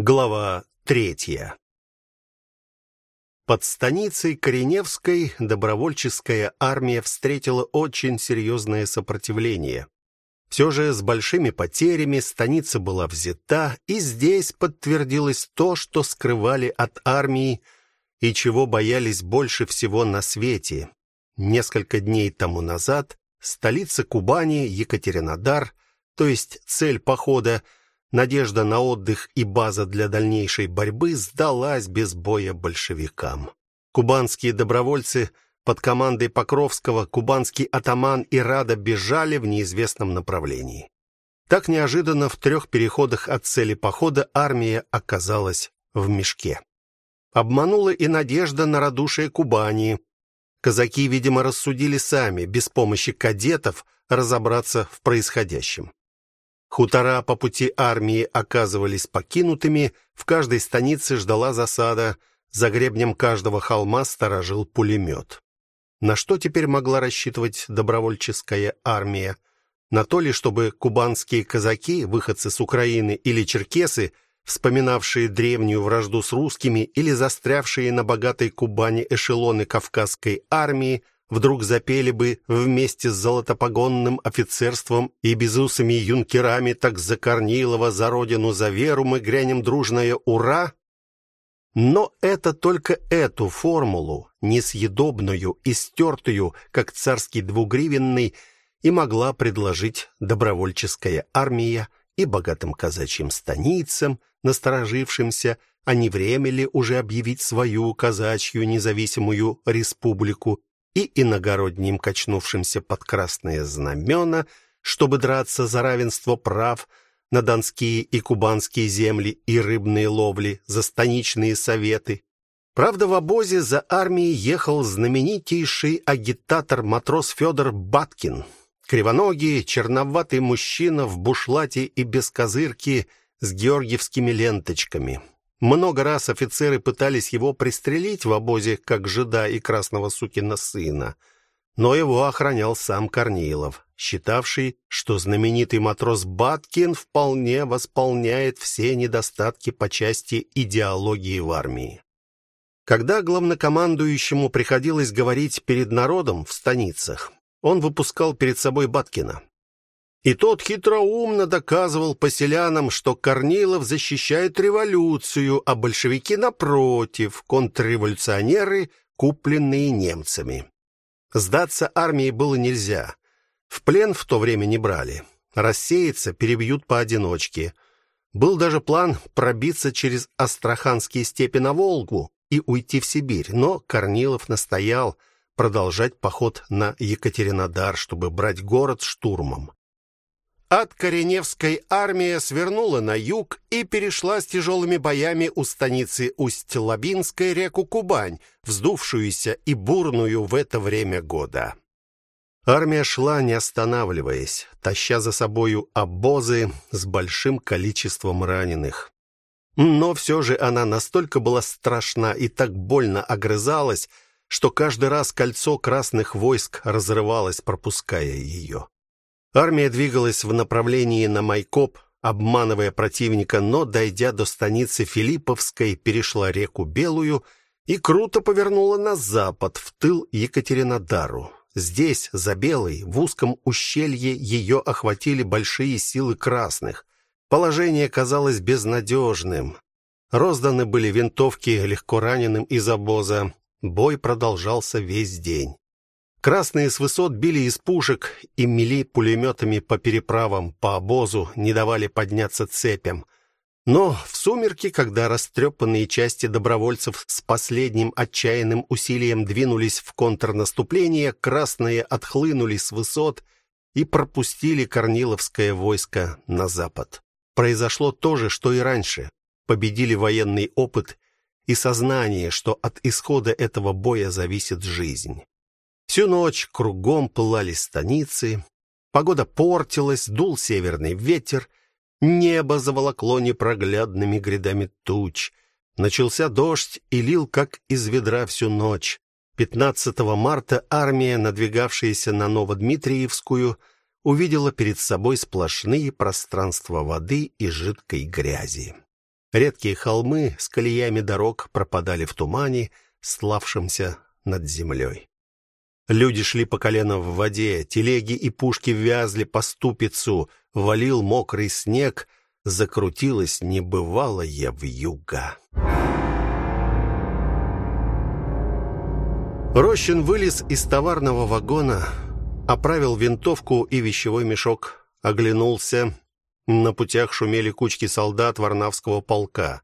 Глава третья. Под станицей Кореневской добровольческая армия встретила очень серьезное сопротивление. Все же с большими потерями станица была взята, и здесь подтвердилось то, что скрывали от армии и чего боялись больше всего на свете. Несколько дней тому назад столица Кубани, Екатеринодар, то есть цель похода Надежда на отдых и база для дальнейшей борьбы сдалась без боя большевикам. Кубанские добровольцы под командой Покровского, кубанский атаман и Рада бежали в неизвестном направлении. Так неожиданно в трех переходах от цели похода армия оказалась в мешке. Обманула и надежда на радушие Кубани. Казаки, видимо, рассудили сами, без помощи кадетов, разобраться в происходящем. Хутора по пути армии оказывались покинутыми, в каждой станице ждала засада, за гребнем каждого холма сторожил пулемет. На что теперь могла рассчитывать добровольческая армия? На то ли, чтобы кубанские казаки, выходцы с Украины или черкесы, вспоминавшие древнюю вражду с русскими или застрявшие на богатой Кубани эшелоны Кавказской армии, вдруг запели бы вместе с золотопогонным офицерством и безусыми юнкерами так за Корнилова, за родину, за веру мы грянем дружное ура. Но это только эту формулу, несъедобную и стертую, как царский двугривенный, и могла предложить добровольческая армия и богатым казачьим станицам, насторожившимся, а не время ли уже объявить свою казачью независимую республику и иногородним качнувшимся под красные знамена, чтобы драться за равенство прав на донские и кубанские земли и рыбные ловли, за станичные советы. Правда, в обозе за армией ехал знаменитейший агитатор матрос Федор Баткин. Кривоногий, черноватый мужчина в бушлате и без козырки с георгиевскими ленточками. Много раз офицеры пытались его пристрелить в обозе, как жида и красного сукина сына, но его охранял сам Корнилов, считавший, что знаменитый матрос Баткин вполне восполняет все недостатки по части идеологии в армии. Когда главнокомандующему приходилось говорить перед народом в станицах, он выпускал перед собой Баткина. И тот хитроумно доказывал поселянам, что Корнилов защищает революцию, а большевики напротив, контрреволюционеры, купленные немцами. Сдаться армии было нельзя. В плен в то время не брали. Рассеяться перебьют поодиночке. Был даже план пробиться через Астраханские степи на Волгу и уйти в Сибирь, но Корнилов настоял продолжать поход на Екатеринодар, чтобы брать город штурмом. От Кореневской армия свернула на юг и перешла с тяжелыми боями у станицы Усть-Лабинской реку Кубань, вздувшуюся и бурную в это время года. Армия шла не останавливаясь, таща за собою обозы с большим количеством раненых. Но все же она настолько была страшна и так больно огрызалась, что каждый раз кольцо красных войск разрывалось, пропуская ее. Армия двигалась в направлении на Майкоп, обманывая противника, но дойдя до станицы Филипповской, перешла реку Белую и круто повернула на запад, в тыл Екатеринодару. Здесь, за Белой, в узком ущелье ее охватили большие силы красных. Положение казалось безнадежным. Розданы были винтовки легко раненым из обоза. Бой продолжался весь день. Красные с высот били из пушек и мели пулеметами по переправам, по обозу, не давали подняться цепям. Но в сумерки, когда растрепанные части добровольцев с последним отчаянным усилием двинулись в контрнаступление, красные отхлынули с высот и пропустили Корниловское войско на запад. Произошло то же, что и раньше. Победили военный опыт и сознание, что от исхода этого боя зависит жизнь. Всю ночь кругом пылали станицы, погода портилась, дул северный ветер, небо заволокло непроглядными грядами туч. Начался дождь и лил как из ведра всю ночь. 15 марта армия, надвигавшаяся на Новодмитриевскую, увидела перед собой сплошные пространства воды и жидкой грязи. Редкие холмы с колеями дорог пропадали в тумане, славшемся над землей. Люди шли по колено в воде, телеги и пушки вязли по ступицу, валил мокрый снег, закрутилась небывалая вьюга. Рощин вылез из товарного вагона, оправил винтовку и вещевой мешок, оглянулся. На путях шумели кучки солдат Варнавского полка.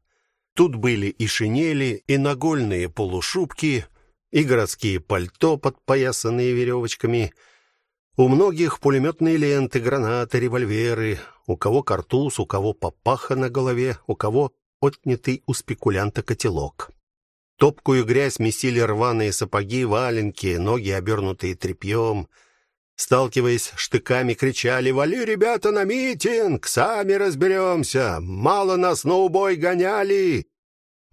Тут были и шинели, и нагольные полушубки, и городские пальто, подпоясанные веревочками. У многих пулеметные ленты, гранаты, револьверы, у кого картуз, у кого папаха на голове, у кого отнятый у спекулянта котелок. Топкую грязь месили рваные сапоги, валенки, ноги обернутые тряпьем — Сталкиваясь штыками, кричали: "Вали, ребята, на митинг, сами разберемся! Мало нас на убой гоняли!"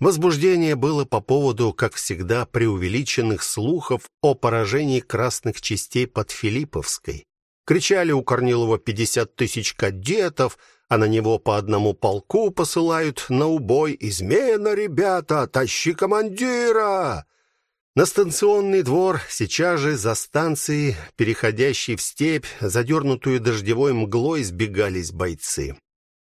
Возбуждение было по поводу, как всегда, преувеличенных слухов о поражении красных частей под Филипповской. Кричали у Корнилова пятьдесят тысяч кадетов, а на него по одному полку посылают на убой. Измена, ребята, тащи командира! На станционный двор, сейчас же за станцией, переходящей в степь, задернутую дождевой мглой, сбегались бойцы.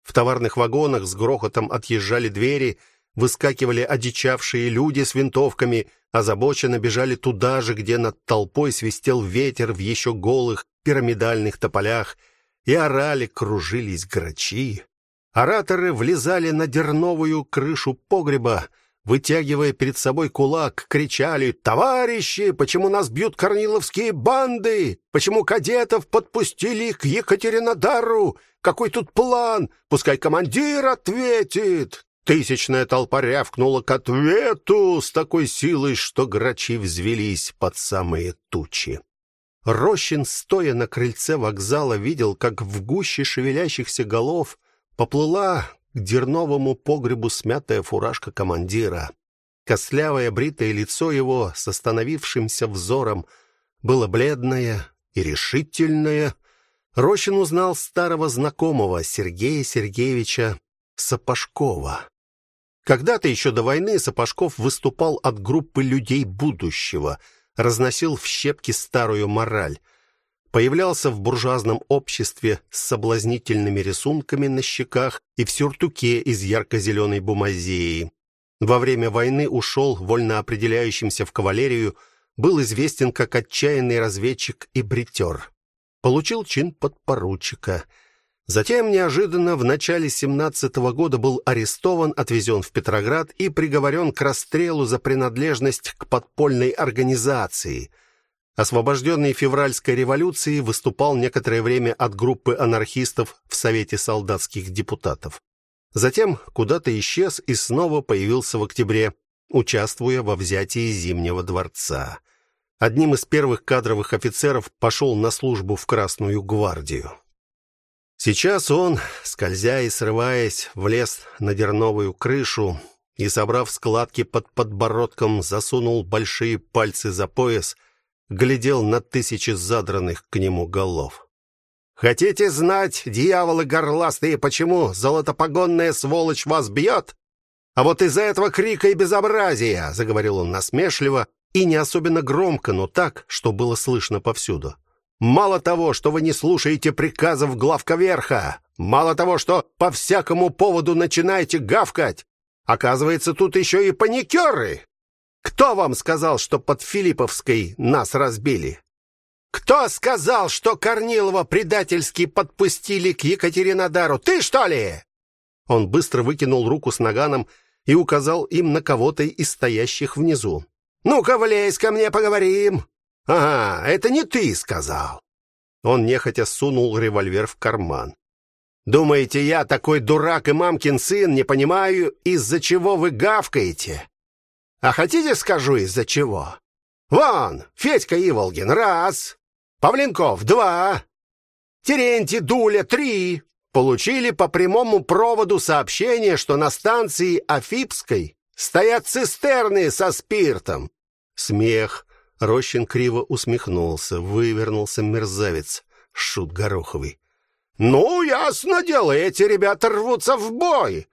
В товарных вагонах с грохотом отъезжали двери, выскакивали одичавшие люди с винтовками, озабоченно бежали туда же, где над толпой свистел ветер в еще голых пирамидальных тополях, и орали, кружились грачи. Ораторы влезали на дерновую крышу погреба, вытягивая перед собой кулак, кричали: "Товарищи, почему нас бьют корниловские банды? Почему кадетов подпустили к Екатеринодару? Какой тут план? Пускай командир ответит". Тысячная толпа рявкнула к ответу с такой силой, что грачи взвелись под самые тучи. Рощин, стоя на крыльце вокзала, видел, как в гуще шевелящихся голов поплыла к дерновому погребу смятая фуражка командира. Костлявое бритое лицо его с остановившимся взором было бледное и решительное. Рощин узнал старого знакомого Сергея Сергеевича Сапожкова. Когда-то еще до войны Сапожков выступал от группы людей будущего, разносил в щепки старую мораль появлялся в буржуазном обществе с соблазнительными рисунками на щеках и в сюртуке из ярко зеленой бумазеи. Во время войны ушел вольно определяющимся в кавалерию, был известен как отчаянный разведчик и бритер. Получил чин подпоручика. Затем неожиданно в начале 17 -го года был арестован, отвезен в Петроград и приговорен к расстрелу за принадлежность к подпольной организации – освобожденный февральской революцией, выступал некоторое время от группы анархистов в Совете солдатских депутатов. Затем куда-то исчез и снова появился в октябре, участвуя во взятии Зимнего дворца. Одним из первых кадровых офицеров пошел на службу в Красную гвардию. Сейчас он, скользя и срываясь, влез на дерновую крышу и, собрав складки под подбородком, засунул большие пальцы за пояс – глядел на тысячи задранных к нему голов. Хотите знать, дьяволы горластые, почему золотопогонная сволочь вас бьет? А вот из-за этого крика и безобразия, заговорил он насмешливо и не особенно громко, но так, что было слышно повсюду. Мало того, что вы не слушаете приказов главковерха, мало того, что по всякому поводу начинаете гавкать, оказывается, тут еще и паникеры. Кто вам сказал, что под Филипповской нас разбили? Кто сказал, что Корнилова предательски подпустили к Екатеринодару? Ты что ли? Он быстро выкинул руку с наганом и указал им на кого-то из стоящих внизу. Ну-ка, влезь ко мне, поговорим. Ага, это не ты сказал. Он нехотя сунул револьвер в карман. Думаете, я такой дурак и мамкин сын, не понимаю, из-за чего вы гавкаете? А хотите, скажу, из-за чего? Вон, Федька Иволгин раз, Павленков два, Терентий Дуля три получили по прямому проводу сообщение, что на станции Афипской стоят цистерны со спиртом. Смех. Рощин криво усмехнулся, вывернулся мерзавец, шут гороховый. Ну, ясно дело, эти ребята рвутся в бой.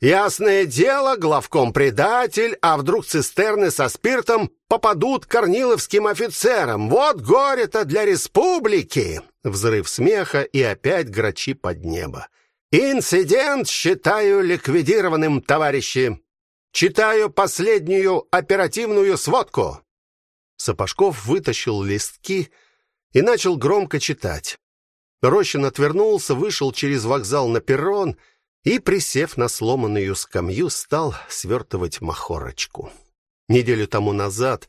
Ясное дело, главком предатель, а вдруг цистерны со спиртом попадут корниловским офицерам. Вот горе-то для республики. Взрыв смеха и опять грачи под небо. Инцидент считаю ликвидированным, товарищи. Читаю последнюю оперативную сводку. Сапожков вытащил листки и начал громко читать. Рощин отвернулся, вышел через вокзал на перрон и, присев на сломанную скамью, стал свертывать махорочку. Неделю тому назад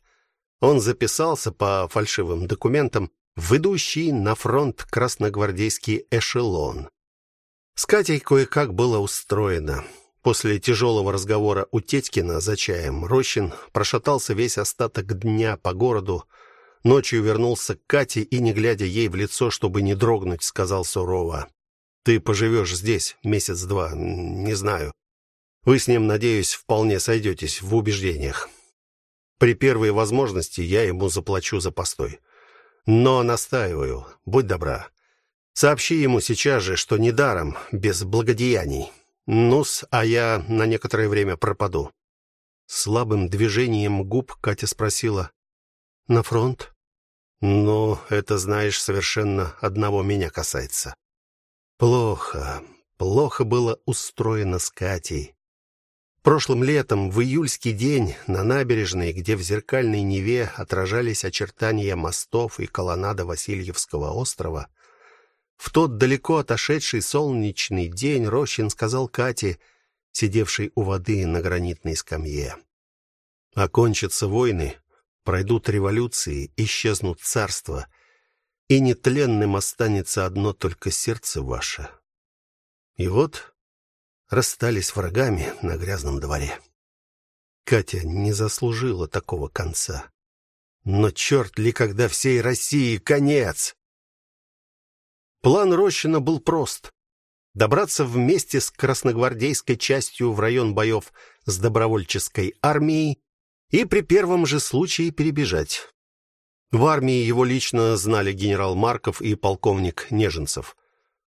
он записался по фальшивым документам в идущий на фронт красногвардейский эшелон. С Катей кое-как было устроено. После тяжелого разговора у Тетькина за чаем Рощин прошатался весь остаток дня по городу, Ночью вернулся к Кате и, не глядя ей в лицо, чтобы не дрогнуть, сказал сурово: "Ты поживешь здесь месяц-два, не знаю. Вы с ним, надеюсь, вполне сойдетесь в убеждениях. При первой возможности я ему заплачу за постой. Но настаиваю, будь добра, сообщи ему сейчас же, что недаром без благодеяний. Нус, а я на некоторое время пропаду". Слабым движением губ Катя спросила: "На фронт?" Но это, знаешь, совершенно одного меня касается. Плохо, плохо было устроено с Катей. Прошлым летом, в июльский день, на набережной, где в зеркальной Неве отражались очертания мостов и колоннада Васильевского острова, в тот далеко отошедший солнечный день Рощин сказал Кате, сидевшей у воды на гранитной скамье: "Окончатся войны, Пройдут революции, исчезнут царства, и нетленным останется одно только сердце ваше. И вот расстались врагами на грязном дворе. Катя не заслужила такого конца. Но черт ли, когда всей России конец. План Рощина был прост: добраться вместе с красногвардейской частью в район боев с добровольческой армией и при первом же случае перебежать. В армии его лично знали генерал Марков и полковник Неженцев.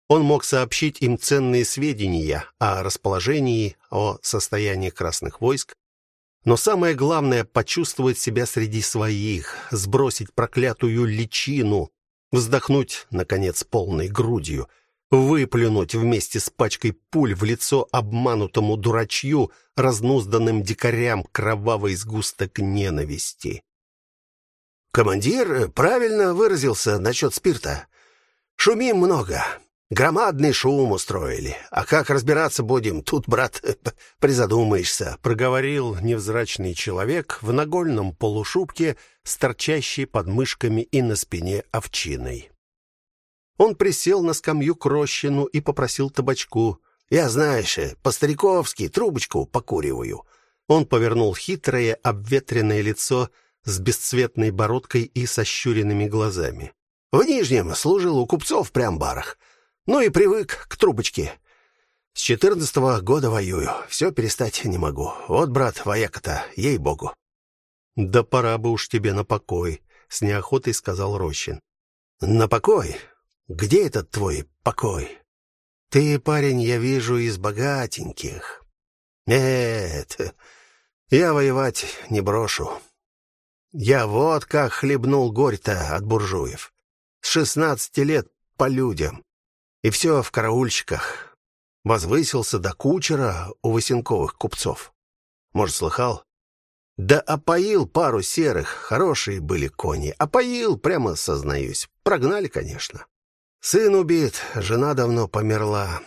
Он мог сообщить им ценные сведения о расположении, о состоянии красных войск, но самое главное почувствовать себя среди своих, сбросить проклятую личину, вздохнуть наконец полной грудью выплюнуть вместе с пачкой пуль в лицо обманутому дурачью, разнузданным дикарям кровавый сгусток ненависти. Командир правильно выразился насчет спирта. Шумим много. Громадный шум устроили. А как разбираться будем? Тут, брат, призадумаешься, проговорил невзрачный человек в нагольном полушубке, с торчащей под мышками и на спине овчиной. Он присел на скамью к Рощину и попросил табачку. Я, знаешь, по-стариковски трубочку покуриваю. Он повернул хитрое, обветренное лицо с бесцветной бородкой и сощуренными глазами. В Нижнем служил у купцов при амбарах. Ну и привык к трубочке. С четырнадцатого года воюю. Все перестать не могу. Вот, брат, вояка-то, ей-богу. Да пора бы уж тебе на покой, с неохотой сказал Рощин. На покой? Где этот твой покой? Ты, парень, я вижу, из богатеньких. Нет, я воевать не брошу. Я вот как хлебнул горь-то от буржуев. С шестнадцати лет по людям. И все в караульщиках. Возвысился до кучера у Васенковых купцов. Может, слыхал? Да опоил пару серых, хорошие были кони. Опоил, прямо сознаюсь. Прогнали, конечно. Сын убит, жена давно померла.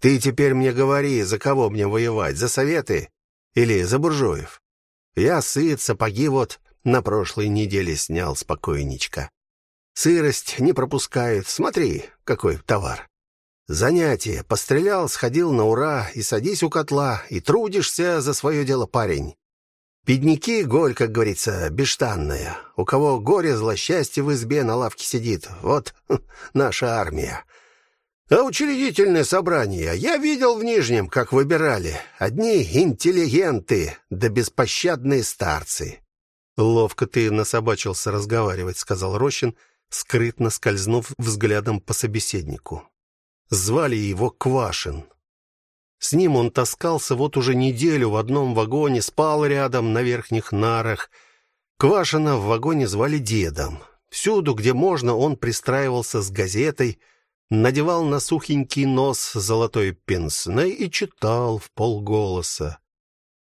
Ты теперь мне говори, за кого мне воевать, за советы или за буржуев? Я сыт, сапоги вот на прошлой неделе снял спокойничка. Сырость не пропускает. Смотри, какой товар. Занятие. Пострелял, сходил на ура и садись у котла, и трудишься за свое дело, парень. Бедняки, голь, как говорится, бештанная. У кого горе, злосчастье в избе на лавке сидит. Вот наша армия. А учредительное собрание я видел в Нижнем, как выбирали. Одни интеллигенты, да беспощадные старцы. Ловко ты насобачился разговаривать, сказал Рощин, скрытно скользнув взглядом по собеседнику. Звали его Квашин. С ним он таскался вот уже неделю в одном вагоне, спал рядом на верхних нарах. Квашина в вагоне звали дедом. Всюду, где можно, он пристраивался с газетой, надевал на сухенький нос золотой пенсне и читал в полголоса.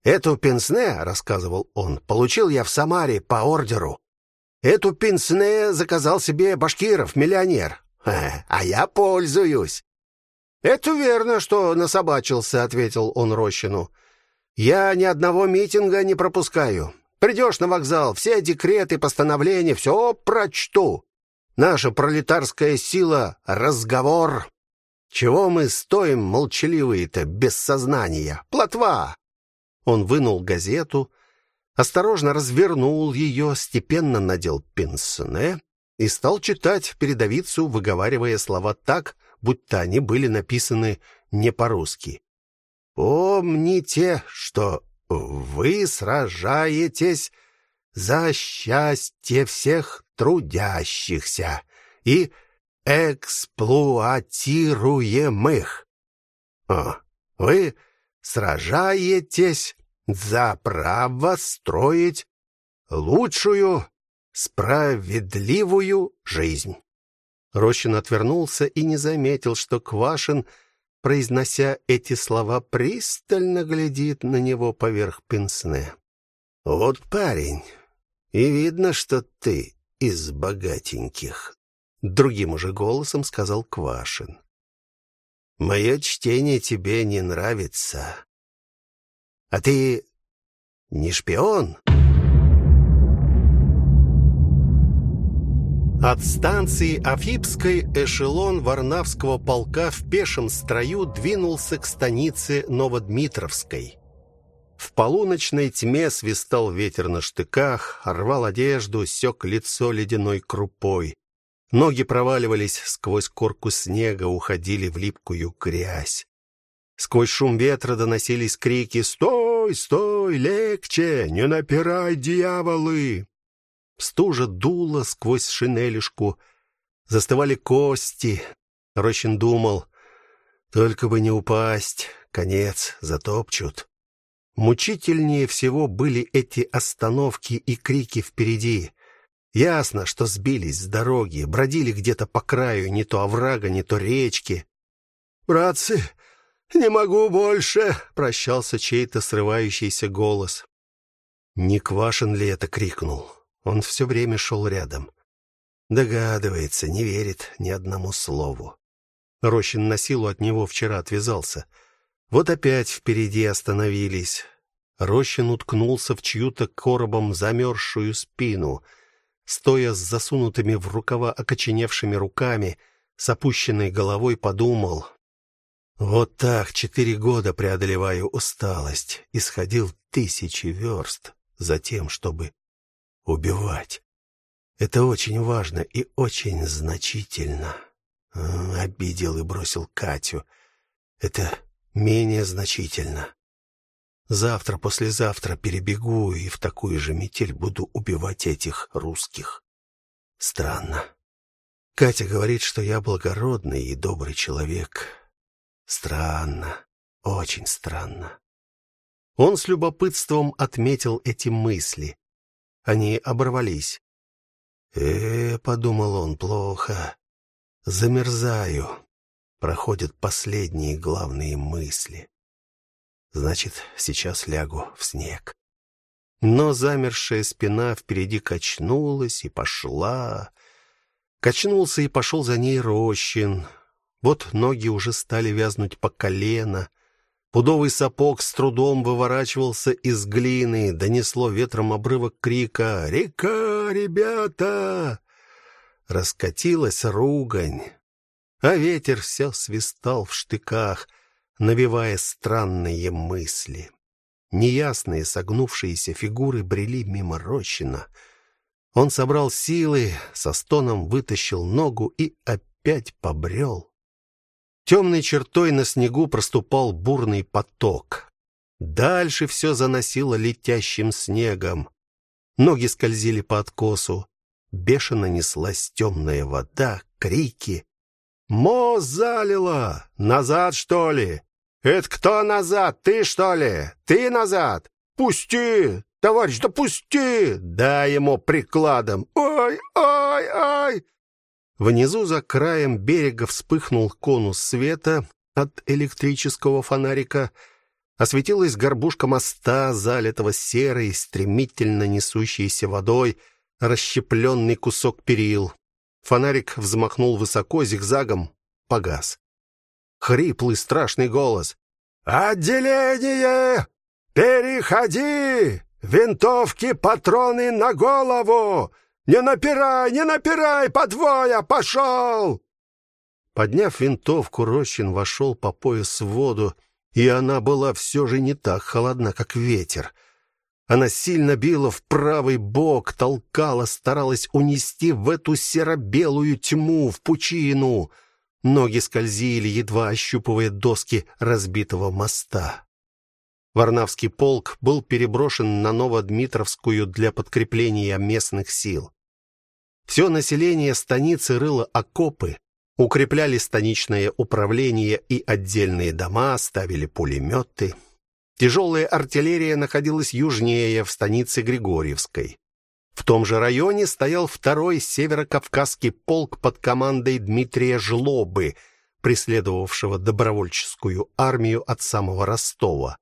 Эту пенсне, рассказывал он, получил я в Самаре по ордеру. Эту пенсне заказал себе Башкиров, миллионер. А я пользуюсь. Это верно, что насобачился, ответил он Рощину. Я ни одного митинга не пропускаю. Придешь на вокзал, все декреты, постановления, все прочту. Наша пролетарская сила разговор. Чего мы стоим молчаливые-то без сознания? Плотва. Он вынул газету, осторожно развернул ее, степенно надел пенсне и стал читать передовицу, выговаривая слова так, будто они были написаны не по-русски. Помните, что вы сражаетесь за счастье всех трудящихся и эксплуатируемых. О, вы сражаетесь за право строить лучшую, справедливую жизнь. Рощин отвернулся и не заметил, что Квашин, произнося эти слова, пристально глядит на него поверх пенсне. Вот парень, и видно, что ты из богатеньких, другим уже голосом сказал Квашин. Мое чтение тебе не нравится. А ты не шпион? От станции Афипской эшелон Варнавского полка в пешем строю двинулся к станице Новодмитровской. В полуночной тьме свистал ветер на штыках, рвал одежду, сёк лицо ледяной крупой. Ноги проваливались сквозь корку снега, уходили в липкую грязь. Сквозь шум ветра доносились крики: "Стой, стой, легче, не напирай, дьяволы!" Стужа дула сквозь шинелишку, застывали кости. Рощин думал: только бы не упасть, конец затопчут. Мучительнее всего были эти остановки и крики впереди. Ясно, что сбились с дороги, бродили где-то по краю не то оврага, не то речки. Братцы, не могу больше, прощался чей-то срывающийся голос. Не Квашин ли это крикнул? Он все время шел рядом. Догадывается, не верит ни одному слову. Рощин на силу от него вчера отвязался. Вот опять впереди остановились. Рощин уткнулся в чью-то коробом замерзшую спину — стоя с засунутыми в рукава окоченевшими руками, с опущенной головой, подумал: вот так четыре года преодолеваю усталость, исходил тысячи верст за тем, чтобы убивать. Это очень важно и очень значительно. Обидел и бросил Катю. Это менее значительно. Завтра, послезавтра перебегу и в такую же метель буду убивать этих русских. Странно. Катя говорит, что я благородный и добрый человек. Странно, очень странно. Он с любопытством отметил эти мысли. Они оборвались. Э, подумал он, плохо. Замерзаю. Проходят последние главные мысли. Значит, сейчас лягу в снег. Но замершая спина впереди качнулась и пошла. Качнулся и пошел за ней Рощин. Вот ноги уже стали вязнуть по колено. Пудовый сапог с трудом выворачивался из глины, донесло ветром обрывок крика: "Река, ребята!" Раскатилась ругань, а ветер все свистал в штыках навевая странные мысли. Неясные согнувшиеся фигуры брели мимо Рощина. Он собрал силы, со стоном вытащил ногу и опять побрел. Темной чертой на снегу проступал бурный поток. Дальше все заносило летящим снегом. Ноги скользили по откосу. Бешено неслась темная вода, крики. «Мост залило! Назад, что ли? Это кто назад? Ты что ли? Ты назад? Пусти! Товарищ, да пусти! Дай ему прикладом. Ой, ой, ой! Внизу за краем берега вспыхнул конус света от электрического фонарика. Осветилась горбушка моста, залитого серой, стремительно несущейся водой, расщепленный кусок перил. Фонарик взмахнул высоко зигзагом, погас. Хриплый страшный голос: "Отделение! Переходи! Винтовки, патроны на голову! Не напирай, не напирай, подвоя, пошел!» Подняв винтовку, Рощин вошел по пояс в воду, и она была все же не так холодна, как ветер. Она сильно била в правый бок, толкала, старалась унести в эту серо-белую тьму, в пучину. Ноги скользили, едва ощупывая доски разбитого моста. Варнавский полк был переброшен на Новодмитровскую для подкрепления местных сил. Все население станицы рыло окопы, укрепляли станичное управление и отдельные дома, ставили пулеметы. Тяжелая артиллерия находилась южнее, в станице Григорьевской. В том же районе стоял второй северокавказский полк под командой Дмитрия Жлобы, преследовавшего добровольческую армию от самого Ростова.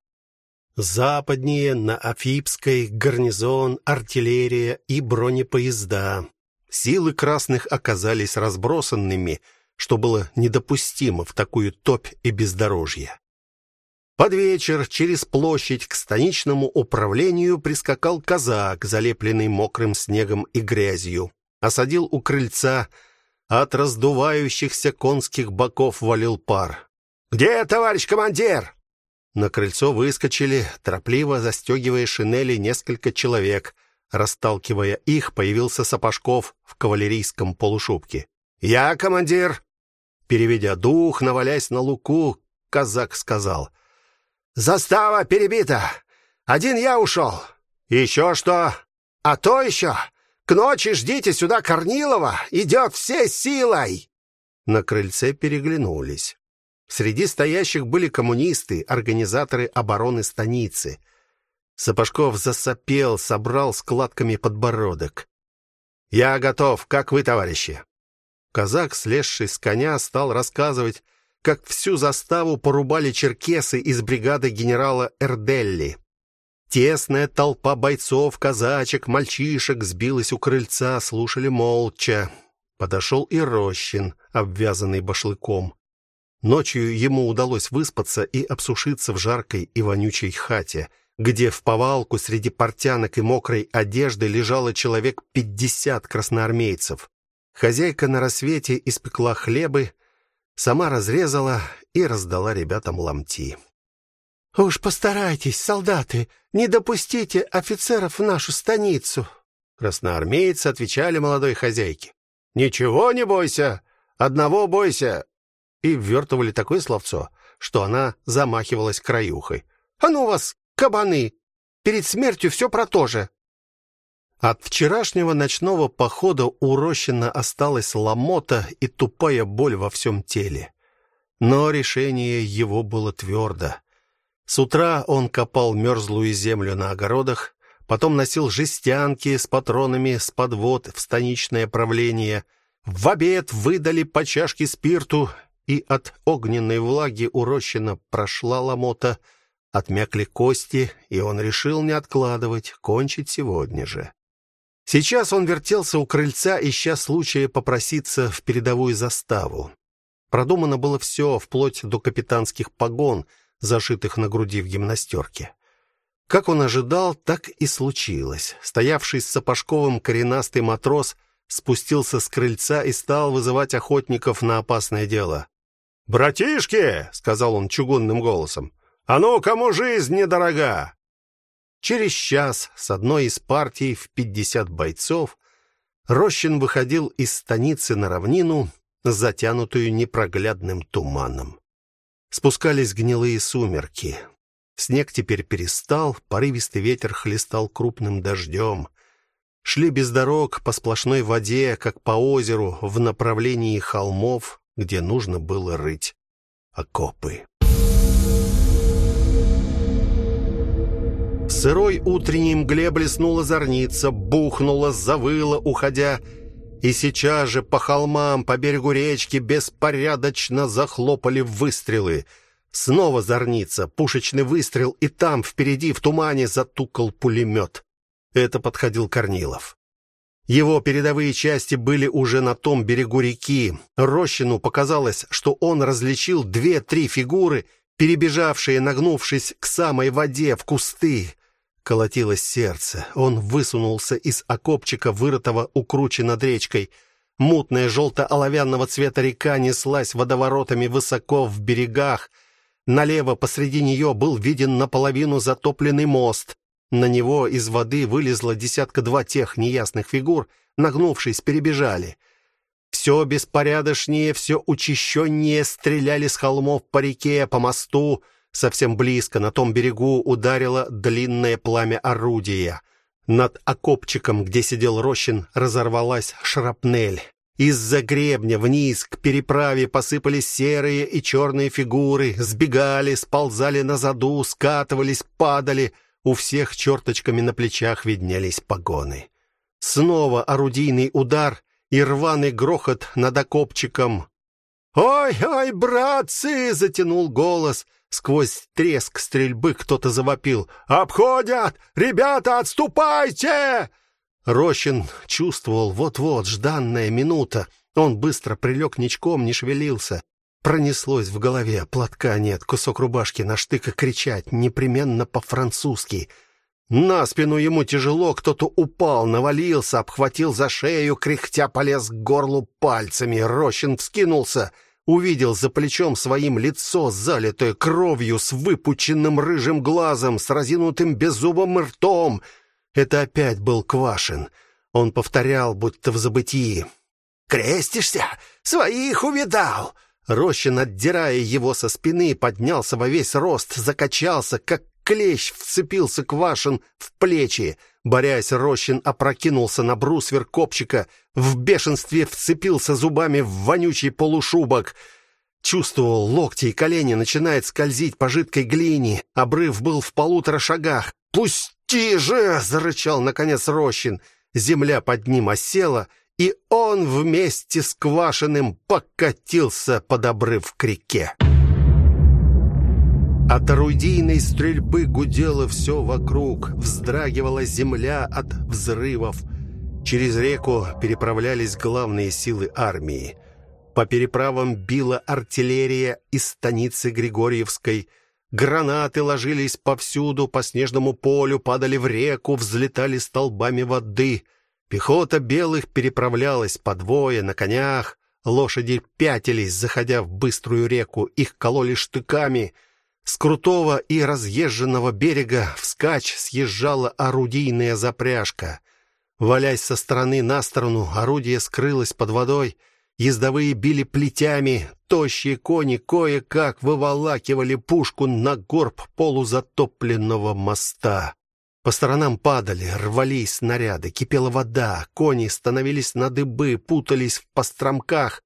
Западнее на Афипской гарнизон, артиллерия и бронепоезда. Силы красных оказались разбросанными, что было недопустимо в такую топь и бездорожье. Под вечер через площадь к станичному управлению прискакал казак, залепленный мокрым снегом и грязью. Осадил у крыльца, от раздувающихся конских боков валил пар. Где товарищ командир? На крыльцо выскочили, торопливо застегивая шинели несколько человек. Расталкивая их, появился Сапожков в кавалерийском полушубке. "Я командир". Переведя дух, навалясь на луку, казак сказал: Застава перебита. Один я ушел. Еще что? А то еще. К ночи ждите сюда Корнилова. Идет всей силой. На крыльце переглянулись. Среди стоящих были коммунисты, организаторы обороны станицы. Сапожков засопел, собрал складками подбородок. Я готов, как вы, товарищи. Казак, слезший с коня, стал рассказывать как всю заставу порубали черкесы из бригады генерала Эрделли. Тесная толпа бойцов, казачек, мальчишек сбилась у крыльца, слушали молча. Подошел и Рощин, обвязанный башлыком. Ночью ему удалось выспаться и обсушиться в жаркой и вонючей хате, где в повалку среди портянок и мокрой одежды лежало человек пятьдесят красноармейцев. Хозяйка на рассвете испекла хлебы, Сама разрезала и раздала ребятам ломти. Уж постарайтесь, солдаты, не допустите офицеров в нашу станицу. Красноармейцы отвечали молодой хозяйке. Ничего не бойся, одного бойся. И ввертывали такое словцо, что она замахивалась краюхой. А ну вас, кабаны, перед смертью все про то же. От вчерашнего ночного похода у Рощина осталась ломота и тупая боль во всем теле. Но решение его было твердо. С утра он копал мерзлую землю на огородах, потом носил жестянки с патронами с подвод в станичное правление. В обед выдали по чашке спирту, и от огненной влаги у Рощина прошла ломота, отмякли кости, и он решил не откладывать, кончить сегодня же. Сейчас он вертелся у крыльца, ища случая попроситься в передовую заставу. Продумано было все, вплоть до капитанских погон, зашитых на груди в гимнастерке. Как он ожидал, так и случилось. Стоявший с Сапожковым коренастый матрос спустился с крыльца и стал вызывать охотников на опасное дело. "Братишки", сказал он чугунным голосом. "А ну, кому жизнь недорога? Через час с одной из партий в 50 бойцов Рощин выходил из станицы на равнину, затянутую непроглядным туманом. Спускались гнилые сумерки. Снег теперь перестал, порывистый ветер хлестал крупным дождем. Шли без дорог по сплошной воде, как по озеру, в направлении холмов, где нужно было рыть окопы. Сырой утренней мгле блеснула зорница, бухнула, завыла, уходя, и сейчас же по холмам, по берегу речки беспорядочно захлопали выстрелы. Снова зорница, пушечный выстрел, и там впереди в тумане затукал пулемет. Это подходил Корнилов. Его передовые части были уже на том берегу реки. Рощину показалось, что он различил две-три фигуры, перебежавшие, нагнувшись к самой воде в кусты. Колотилось сердце. Он высунулся из окопчика, вырытого у кручи над речкой. Мутная желто-оловянного цвета река неслась водоворотами высоко в берегах. Налево посреди нее был виден наполовину затопленный мост. На него из воды вылезло десятка-два тех неясных фигур, нагнувшись, перебежали. Все беспорядочнее, все учащеннее стреляли с холмов по реке, по мосту. Совсем близко на том берегу ударило длинное пламя орудия. Над окопчиком, где сидел Рощин, разорвалась шрапнель. Из-за гребня вниз к переправе посыпались серые и черные фигуры, сбегали, сползали на заду, скатывались, падали — у всех черточками на плечах виднелись погоны. Снова орудийный удар и рваный грохот над окопчиком. «Ой-ой, братцы!» — затянул голос. Сквозь треск стрельбы кто-то завопил. «Обходят! Ребята, отступайте!» Рощин чувствовал вот-вот жданная минута. Он быстро прилег ничком, не шевелился. Пронеслось в голове, платка нет, кусок рубашки на штык и кричать, непременно по-французски. На спину ему тяжело, кто-то упал, навалился, обхватил за шею, кряхтя полез к горлу пальцами. Рощин вскинулся, увидел за плечом своим лицо, залитое кровью, с выпученным рыжим глазом, с разинутым беззубым ртом. Это опять был Квашин. Он повторял, будто в забытии. «Крестишься? Своих увидал!» Рощин, отдирая его со спины, поднялся во весь рост, закачался, как клещ вцепился Квашин в плечи. Борясь, Рощин опрокинулся на брусвер копчика, в бешенстве вцепился зубами в вонючий полушубок. Чувствовал, локти и колени начинают скользить по жидкой глине. Обрыв был в полутора шагах. «Пусти же!» — зарычал, наконец, Рощин. Земля под ним осела, и он вместе с Квашиным покатился под обрыв к реке. От орудийной стрельбы гудело все вокруг, вздрагивала земля от взрывов. Через реку переправлялись главные силы армии. По переправам била артиллерия из станицы Григорьевской. Гранаты ложились повсюду, по снежному полю падали в реку, взлетали столбами воды — Пехота белых переправлялась по двое на конях, лошади пятились, заходя в быструю реку, их кололи штыками. С крутого и разъезженного берега вскачь съезжала орудийная запряжка. Валясь со стороны на сторону, орудие скрылось под водой, ездовые били плетями, тощие кони кое-как выволакивали пушку на горб полузатопленного моста. По сторонам падали, рвались снаряды, кипела вода, кони становились на дыбы, путались в постромках.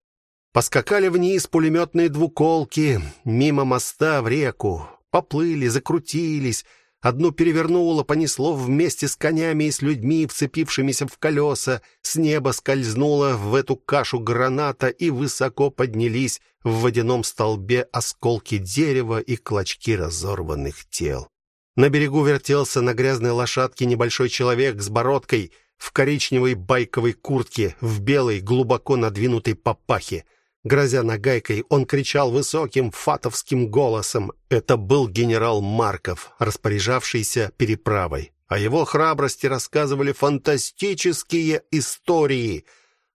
Поскакали вниз пулеметные двуколки, мимо моста в реку. Поплыли, закрутились. Одну перевернуло, понесло вместе с конями и с людьми, вцепившимися в колеса. С неба скользнула в эту кашу граната, и высоко поднялись в водяном столбе осколки дерева и клочки разорванных тел. На берегу вертелся на грязной лошадке небольшой человек с бородкой, в коричневой байковой куртке, в белой, глубоко надвинутой папахе. Грозя нагайкой, он кричал высоким фатовским голосом. Это был генерал Марков, распоряжавшийся переправой. О его храбрости рассказывали фантастические истории.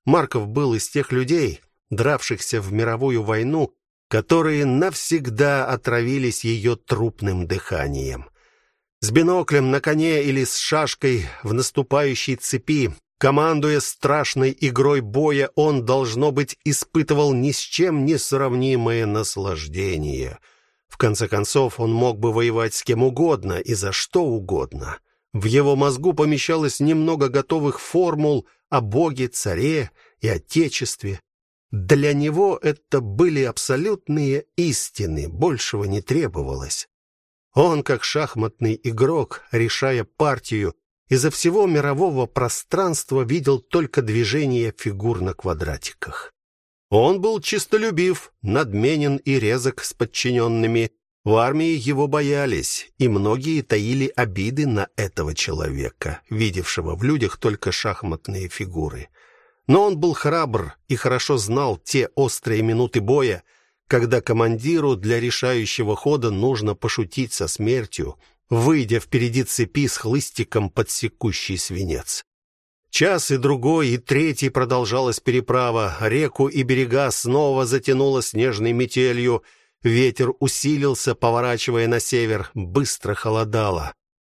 Марков был из тех людей, дравшихся в мировую войну, которые навсегда отравились ее трупным дыханием. С биноклем на коне или с шашкой в наступающей цепи, командуя страшной игрой боя, он должно быть испытывал ни с чем не сравнимое наслаждение. В конце концов, он мог бы воевать с кем угодно и за что угодно. В его мозгу помещалось немного готовых формул о боге, царе и отечестве. Для него это были абсолютные истины, большего не требовалось. Он, как шахматный игрок, решая партию, изо всего мирового пространства видел только движения фигур на квадратиках. Он был чистолюбив, надменен и резок с подчиненными. В армии его боялись, и многие таили обиды на этого человека, видевшего в людях только шахматные фигуры. Но он был храбр и хорошо знал те острые минуты боя, когда командиру для решающего хода нужно пошутить со смертью, выйдя впереди цепи с хлыстиком под секущий свинец. Час и другой, и третий продолжалась переправа. Реку и берега снова затянуло снежной метелью. Ветер усилился, поворачивая на север, быстро холодало.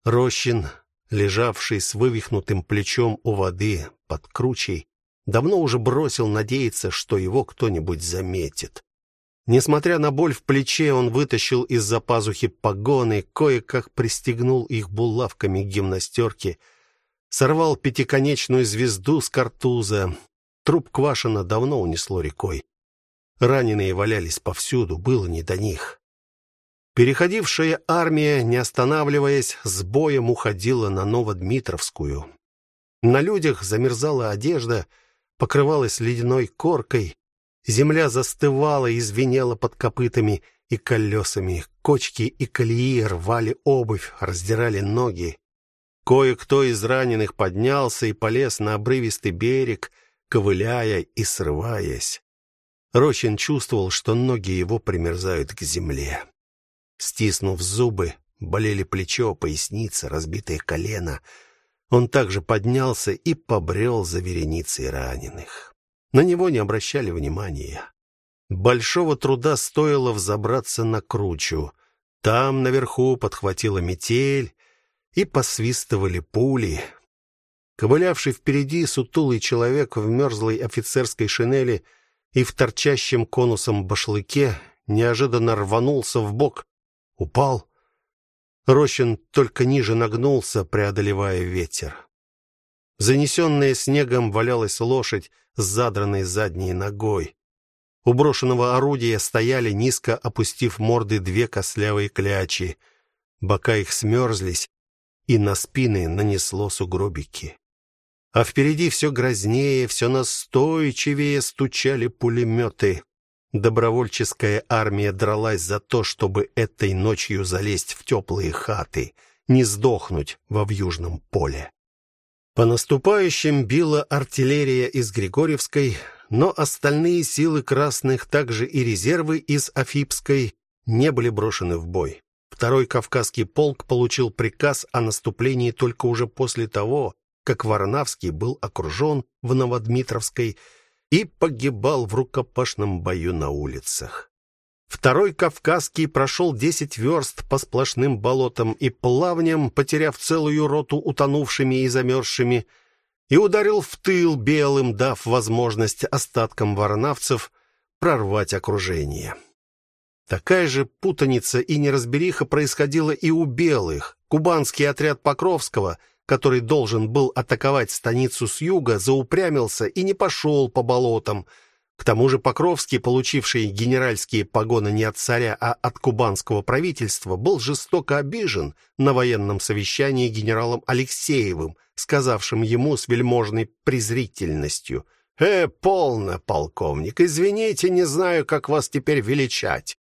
Рощин, лежавший с вывихнутым плечом у воды под кручей, давно уже бросил надеяться, что его кто-нибудь заметит. Несмотря на боль в плече, он вытащил из-за пазухи погоны, кое-как пристегнул их булавками гимнастерки, сорвал пятиконечную звезду с картуза. Труп Квашина давно унесло рекой. Раненые валялись повсюду, было не до них. Переходившая армия, не останавливаясь, с боем уходила на Новодмитровскую. На людях замерзала одежда, покрывалась ледяной коркой, Земля застывала и звенела под копытами и колесами. Кочки и колеи рвали обувь, раздирали ноги. Кое-кто из раненых поднялся и полез на обрывистый берег, ковыляя и срываясь. Рощин чувствовал, что ноги его примерзают к земле. Стиснув зубы, болели плечо, поясница, разбитое колено. Он также поднялся и побрел за вереницей раненых. На него не обращали внимания. Большого труда стоило взобраться на кручу. Там наверху подхватила метель и посвистывали пули. Ковылявший впереди сутулый человек в мерзлой офицерской шинели и в торчащем конусом башлыке неожиданно рванулся в бок, упал. Рощин только ниже нагнулся, преодолевая ветер. Занесенная снегом валялась лошадь с задранной задней ногой. У брошенного орудия стояли низко опустив морды две кослявые клячи. Бока их смерзлись, и на спины нанесло сугробики. А впереди все грознее, все настойчивее стучали пулеметы. Добровольческая армия дралась за то, чтобы этой ночью залезть в теплые хаты, не сдохнуть во вьюжном поле. По наступающим била артиллерия из Григорьевской, но остальные силы красных, также и резервы из Афипской, не были брошены в бой. Второй Кавказский полк получил приказ о наступлении только уже после того, как Варнавский был окружен в Новодмитровской и погибал в рукопашном бою на улицах. Второй Кавказский прошел 10 верст по сплошным болотам и плавням, потеряв целую роту утонувшими и замерзшими, и ударил в тыл белым, дав возможность остаткам варнавцев прорвать окружение. Такая же путаница и неразбериха происходила и у белых. Кубанский отряд Покровского, который должен был атаковать станицу с юга, заупрямился и не пошел по болотам, к тому же Покровский, получивший генеральские погоны не от царя, а от кубанского правительства, был жестоко обижен на военном совещании генералом Алексеевым, сказавшим ему с вельможной презрительностью: "Э, полно, полковник, извините, не знаю, как вас теперь величать".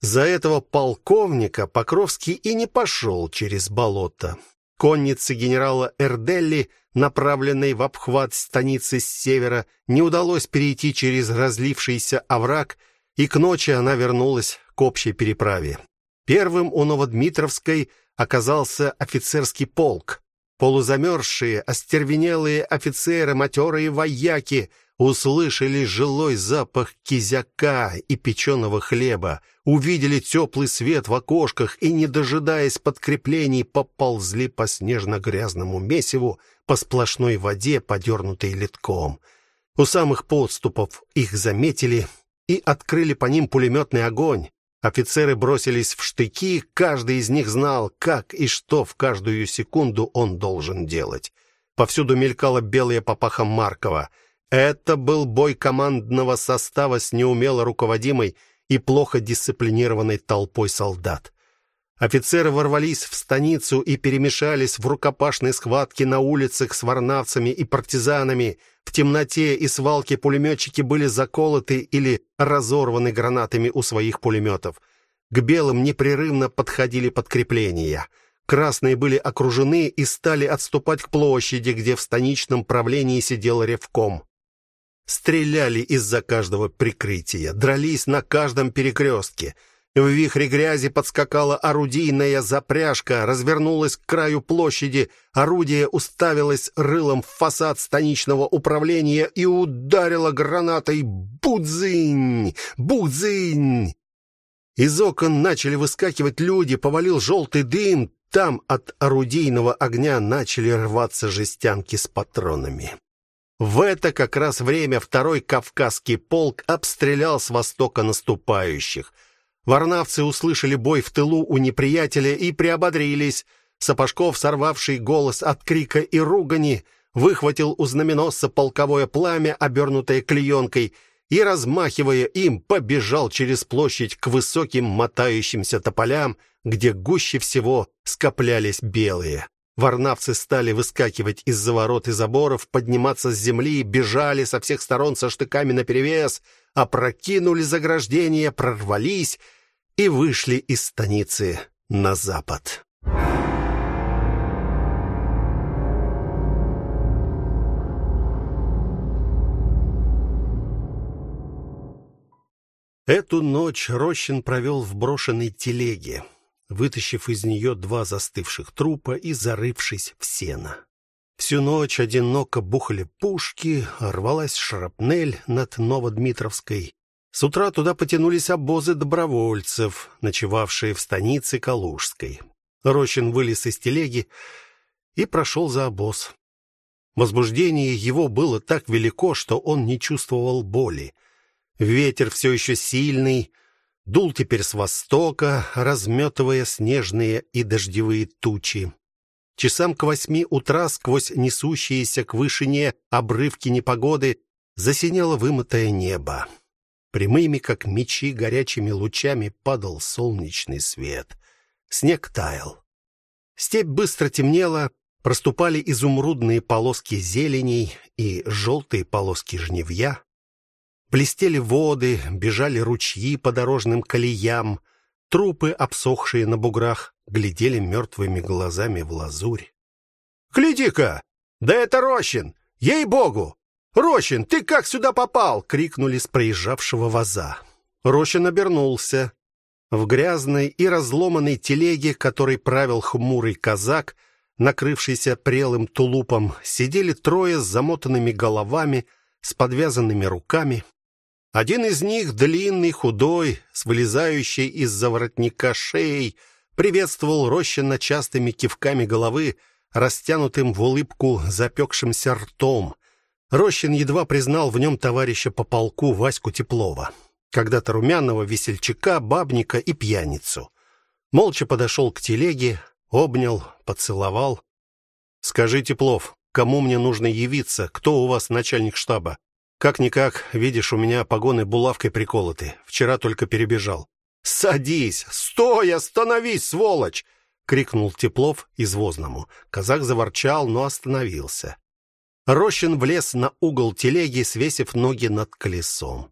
За этого полковника Покровский и не пошел через болото. Коннице генерала Эрделли направленной в обхват станицы с севера, не удалось перейти через разлившийся овраг, и к ночи она вернулась к общей переправе. Первым у Новодмитровской оказался офицерский полк. Полузамерзшие, остервенелые офицеры, матерые вояки услышали жилой запах кизяка и печеного хлеба, увидели теплый свет в окошках и, не дожидаясь подкреплений, поползли по снежно-грязному месиву, по сплошной воде, подернутой ледком. У самых подступов их заметили и открыли по ним пулеметный огонь. Офицеры бросились в штыки, каждый из них знал, как и что в каждую секунду он должен делать. Повсюду мелькала белая папаха Маркова. Это был бой командного состава с неумело руководимой и плохо дисциплинированной толпой солдат. Офицеры ворвались в станицу и перемешались в рукопашной схватке на улицах с варнавцами и партизанами. В темноте и свалке пулеметчики были заколоты или разорваны гранатами у своих пулеметов. К белым непрерывно подходили подкрепления. Красные были окружены и стали отступать к площади, где в станичном правлении сидел ревком. Стреляли из-за каждого прикрытия, дрались на каждом перекрестке — в вихре грязи подскакала орудийная запряжка, развернулась к краю площади, орудие уставилось рылом в фасад станичного управления и ударило гранатой «Будзынь! Будзынь!». Из окон начали выскакивать люди, повалил желтый дым, там от орудийного огня начали рваться жестянки с патронами. В это как раз время второй Кавказский полк обстрелял с востока наступающих – Варнавцы услышали бой в тылу у неприятеля и приободрились. Сапожков, сорвавший голос от крика и ругани, выхватил у знаменосца полковое пламя, обернутое клеенкой, и размахивая им, побежал через площадь к высоким мотающимся тополям, где гуще всего скоплялись белые. Варнавцы стали выскакивать из-за ворот и заборов, подниматься с земли, бежали со всех сторон со штыками наперевес, опрокинули заграждения, прорвались и вышли из станицы на запад. Эту ночь Рощин провел в брошенной телеге вытащив из нее два застывших трупа и зарывшись в сено. Всю ночь одиноко бухали пушки, рвалась шрапнель над Новодмитровской. С утра туда потянулись обозы добровольцев, ночевавшие в станице Калужской. Рощин вылез из телеги и прошел за обоз. Возбуждение его было так велико, что он не чувствовал боли. Ветер все еще сильный, дул теперь с востока, разметывая снежные и дождевые тучи. Часам к восьми утра сквозь несущиеся к вышине обрывки непогоды засинело вымытое небо. Прямыми, как мечи, горячими лучами падал солнечный свет. Снег таял. Степь быстро темнела, проступали изумрудные полоски зеленей и желтые полоски жнивья. Блестели воды, бежали ручьи по дорожным колеям, трупы, обсохшие на буграх, глядели мертвыми глазами в лазурь. "Гляди-ка! Да это Рощин! Ей-богу! Рощин, ты как сюда попал?" крикнули с проезжавшего ваза. Рощин обернулся. В грязной и разломанной телеге, которой правил хмурый казак, накрывшийся прелым тулупом, сидели трое с замотанными головами, с подвязанными руками. Один из них, длинный, худой, с вылезающей из-за воротника шеей, приветствовал Рощина частыми кивками головы, растянутым в улыбку запекшимся ртом. Рощин едва признал в нем товарища по полку Ваську Теплова, когда-то румяного весельчака, бабника и пьяницу. Молча подошел к телеге, обнял, поцеловал. Скажи, Теплов, кому мне нужно явиться? Кто у вас начальник штаба? Как-никак, видишь, у меня погоны булавкой приколоты. Вчера только перебежал. Садись, стой, остановись, сволочь, крикнул Теплов извозному. Казак заворчал, но остановился. Рощин влез на угол телеги, свесив ноги над колесом.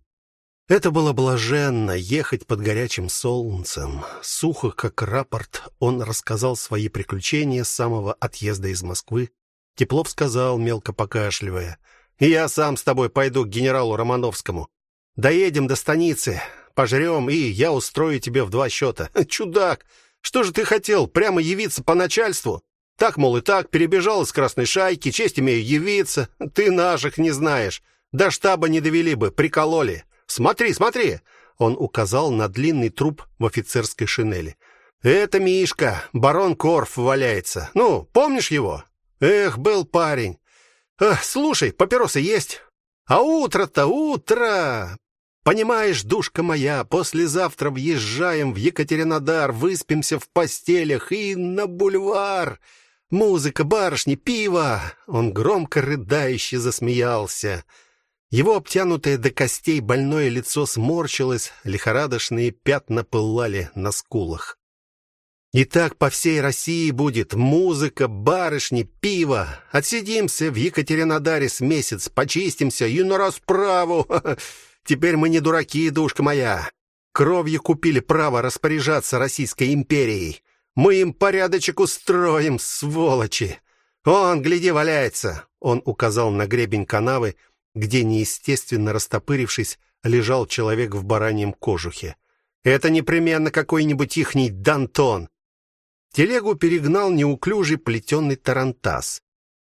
Это было блаженно ехать под горячим солнцем. Сухо, как рапорт, он рассказал свои приключения с самого отъезда из Москвы. Теплов сказал, мелко покашливая: я сам с тобой пойду к генералу Романовскому. Доедем до станицы, пожрем, и я устрою тебе в два счета. Чудак, что же ты хотел, прямо явиться по начальству? Так, мол, и так, перебежал из красной шайки, честь имею явиться. Ты наших не знаешь. До штаба не довели бы, прикололи. Смотри, смотри. Он указал на длинный труп в офицерской шинели. Это Мишка, барон Корф валяется. Ну, помнишь его? Эх, был парень. Слушай, папиросы есть? А утро-то утро. Понимаешь, душка моя, послезавтра въезжаем в Екатеринодар, выспимся в постелях и на бульвар. Музыка, барышни, пиво. Он громко рыдающе засмеялся. Его обтянутое до костей больное лицо сморщилось, лихорадочные пятна пылали на скулах. И так по всей России будет музыка, барышни, пиво. Отсидимся в Екатеринодаре с месяц, почистимся и на расправу. Теперь мы не дураки, душка моя. Кровью купили право распоряжаться Российской империей. Мы им порядочек устроим, сволочи. Он, гляди, валяется. Он указал на гребень канавы, где неестественно растопырившись, лежал человек в бараньем кожухе. Это непременно какой-нибудь ихний Дантон. Телегу перегнал неуклюжий плетеный тарантас.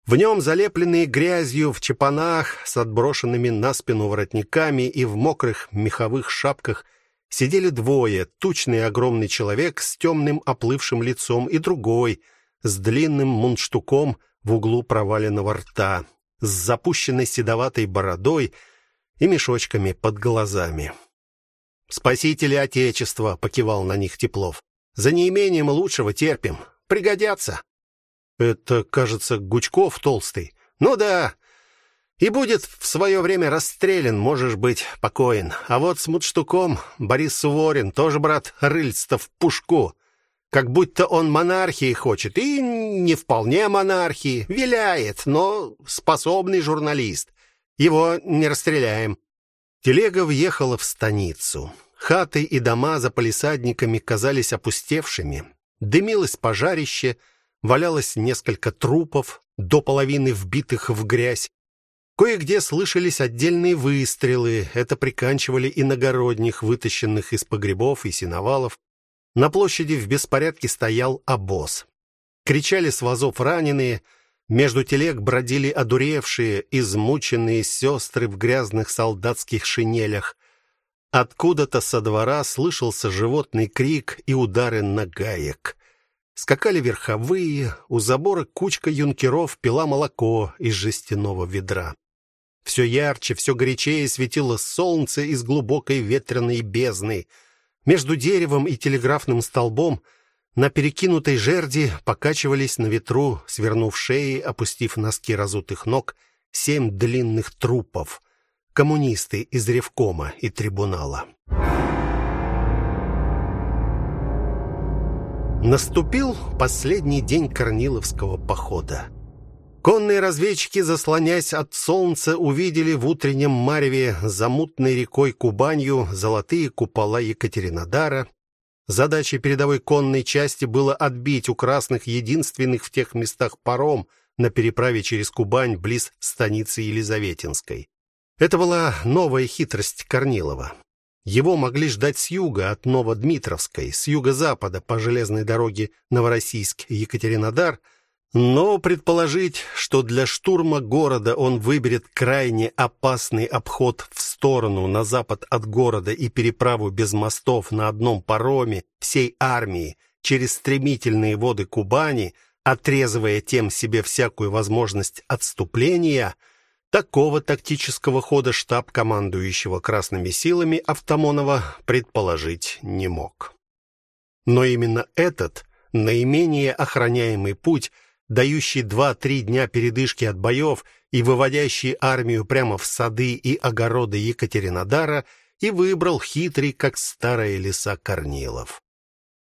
В нем, залепленные грязью в чепанах с отброшенными на спину воротниками и в мокрых меховых шапках, сидели двое: тучный огромный человек с темным оплывшим лицом и другой с длинным мундштуком в углу проваленного рта, с запущенной седоватой бородой и мешочками под глазами. Спасители отечества, покивал на них Теплов. За неимением лучшего терпим. Пригодятся. Это, кажется, Гучков толстый. Ну да. И будет в свое время расстрелян, можешь быть покоен. А вот с Мудштуком Борис Суворин, тоже брат рыльца в пушку. Как будто он монархии хочет. И не вполне монархии. Виляет, но способный журналист. Его не расстреляем. Телега въехала в станицу. Хаты и дома за полисадниками казались опустевшими. Дымилось пожарище, валялось несколько трупов, до половины вбитых в грязь. Кое-где слышались отдельные выстрелы. Это приканчивали иногородних, вытащенных из погребов и сеновалов. На площади в беспорядке стоял обоз. Кричали с вазов раненые, между телег бродили одуревшие, измученные сестры в грязных солдатских шинелях. Откуда-то со двора слышался животный крик и удары нагаек. Скакали верховые, у забора кучка юнкеров пила молоко из жестяного ведра. Все ярче, все горячее светило солнце из глубокой ветреной бездны. Между деревом и телеграфным столбом на перекинутой жерди покачивались на ветру, свернув шеи, опустив носки разутых ног, семь длинных трупов коммунисты из Ревкома и трибунала. Наступил последний день Корниловского похода. Конные разведчики, заслоняясь от солнца, увидели в утреннем мареве за мутной рекой Кубанью золотые купола Екатеринодара. Задачей передовой конной части было отбить у красных единственных в тех местах паром на переправе через Кубань близ станицы Елизаветинской. Это была новая хитрость Корнилова. Его могли ждать с юга от Новодмитровской, с юго-запада по железной дороге Новороссийск-Екатеринодар, но предположить, что для штурма города он выберет крайне опасный обход в сторону на запад от города и переправу без мостов на одном пароме всей армии через стремительные воды Кубани, отрезывая тем себе всякую возможность отступления – Такого тактического хода штаб командующего красными силами Автомонова предположить не мог. Но именно этот наименее охраняемый путь, дающий 2-3 дня передышки от боев и выводящий армию прямо в сады и огороды Екатеринодара, и выбрал хитрый, как старые леса Корнилов.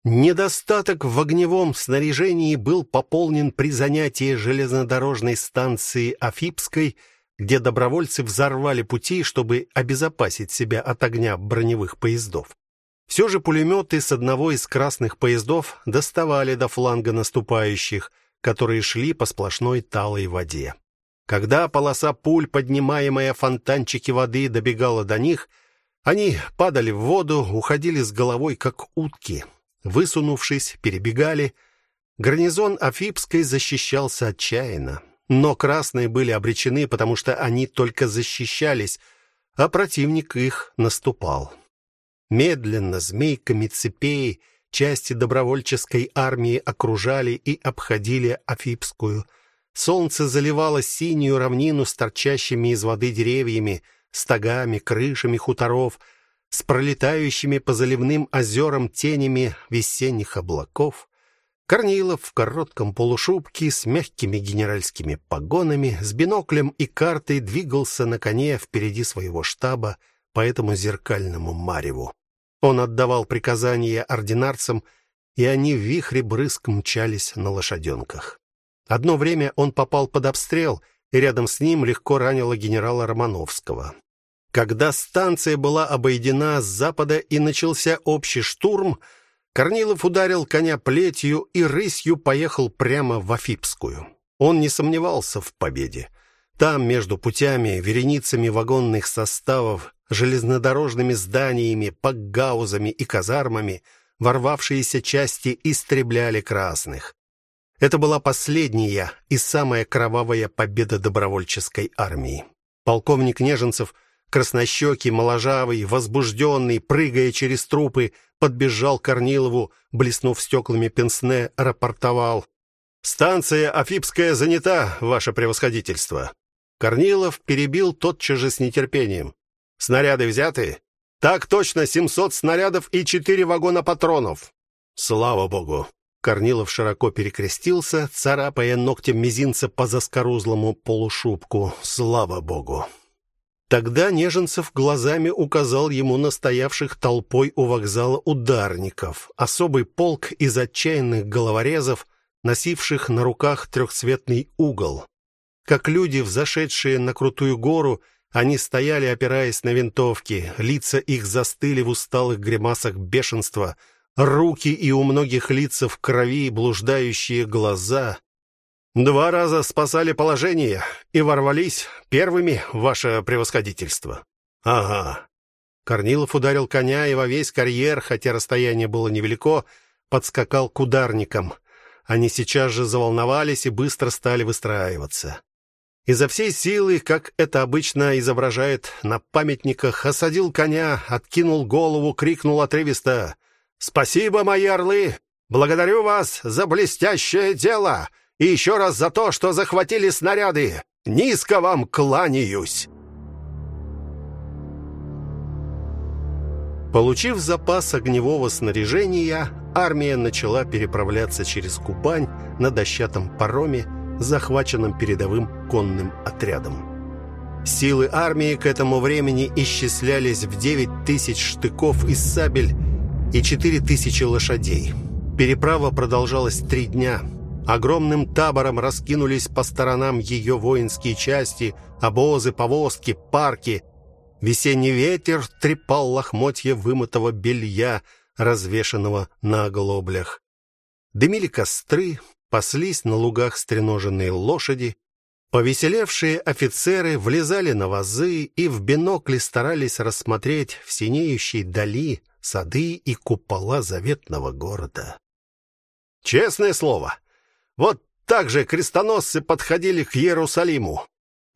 Недостаток в огневом снаряжении был пополнен при занятии железнодорожной станции Афипской – где добровольцы взорвали пути, чтобы обезопасить себя от огня броневых поездов. Все же пулеметы с одного из красных поездов доставали до фланга наступающих, которые шли по сплошной талой воде. Когда полоса пуль, поднимаемая фонтанчики воды, добегала до них, они падали в воду, уходили с головой как утки. Высунувшись, перебегали. Гарнизон Афипской защищался отчаянно. Но красные были обречены, потому что они только защищались, а противник их наступал. Медленно, змейками цепей, части добровольческой армии окружали и обходили Афипскую. Солнце заливало синюю равнину с торчащими из воды деревьями, стогами, крышами хуторов, с пролетающими по заливным озерам тенями весенних облаков. Корнилов в коротком полушубке с мягкими генеральскими погонами, с биноклем и картой двигался на коне впереди своего штаба по этому зеркальному мареву. Он отдавал приказания ординарцам и они в вихре брызг мчались на лошаденках. Одно время он попал под обстрел, и рядом с ним легко ранило генерала Романовского. Когда станция была обойдена с запада и начался общий штурм, Корнилов ударил коня плетью и рысью поехал прямо в Афипскую. Он не сомневался в победе. Там, между путями, вереницами вагонных составов, железнодорожными зданиями, пакгаузами и казармами, ворвавшиеся части истребляли красных. Это была последняя и самая кровавая победа добровольческой армии. Полковник Неженцев – Краснощекий, моложавый, возбужденный, прыгая через трупы, подбежал к Корнилову, блеснув стеклами пенсне, рапортовал: "Станция Афипская занята, ваше превосходительство". Корнилов перебил тотчас же с нетерпением: "Снаряды взяты?" "Так точно, 700 снарядов и 4 вагона патронов". "Слава богу". Корнилов широко перекрестился, царапая ногтем мизинца по заскорузлому полушубку. "Слава богу". Тогда Неженцев глазами указал ему на стоявших толпой у вокзала ударников, особый полк из отчаянных головорезов, носивших на руках трехцветный угол. Как люди, взошедшие на крутую гору, они стояли, опираясь на винтовки, лица их застыли в усталых гримасах бешенства, руки и у многих лиц в крови блуждающие глаза. Два раза спасали положение и ворвались первыми, ваше превосходительство. Ага. Корнилов ударил коня и во весь карьер, хотя расстояние было невелико, подскакал к ударникам. Они сейчас же заволновались и быстро стали выстраиваться. Изо всей силы, как это обычно изображает на памятниках, осадил коня, откинул голову, крикнул отрывисто: "Спасибо, мои орлы! Благодарю вас за блестящее дело!" И еще раз за то, что захватили снаряды. Низко вам кланяюсь. Получив запас огневого снаряжения, армия начала переправляться через Кубань на дощатом пароме, захваченном передовым конным отрядом. Силы армии к этому времени исчислялись в 9 тысяч штыков из сабель и 4 тысячи лошадей. Переправа продолжалась три дня – Огромным табором раскинулись по сторонам ее воинские части, обозы, повозки, парки. Весенний ветер трепал лохмотья вымытого белья, развешанного на оглоблях. Дымили костры, паслись на лугах стреноженные лошади. Повеселевшие офицеры влезали на вазы и в бинокли старались рассмотреть в синеющей дали сады и купола заветного города. Честное слово, вот так же крестоносцы подходили к Иерусалиму.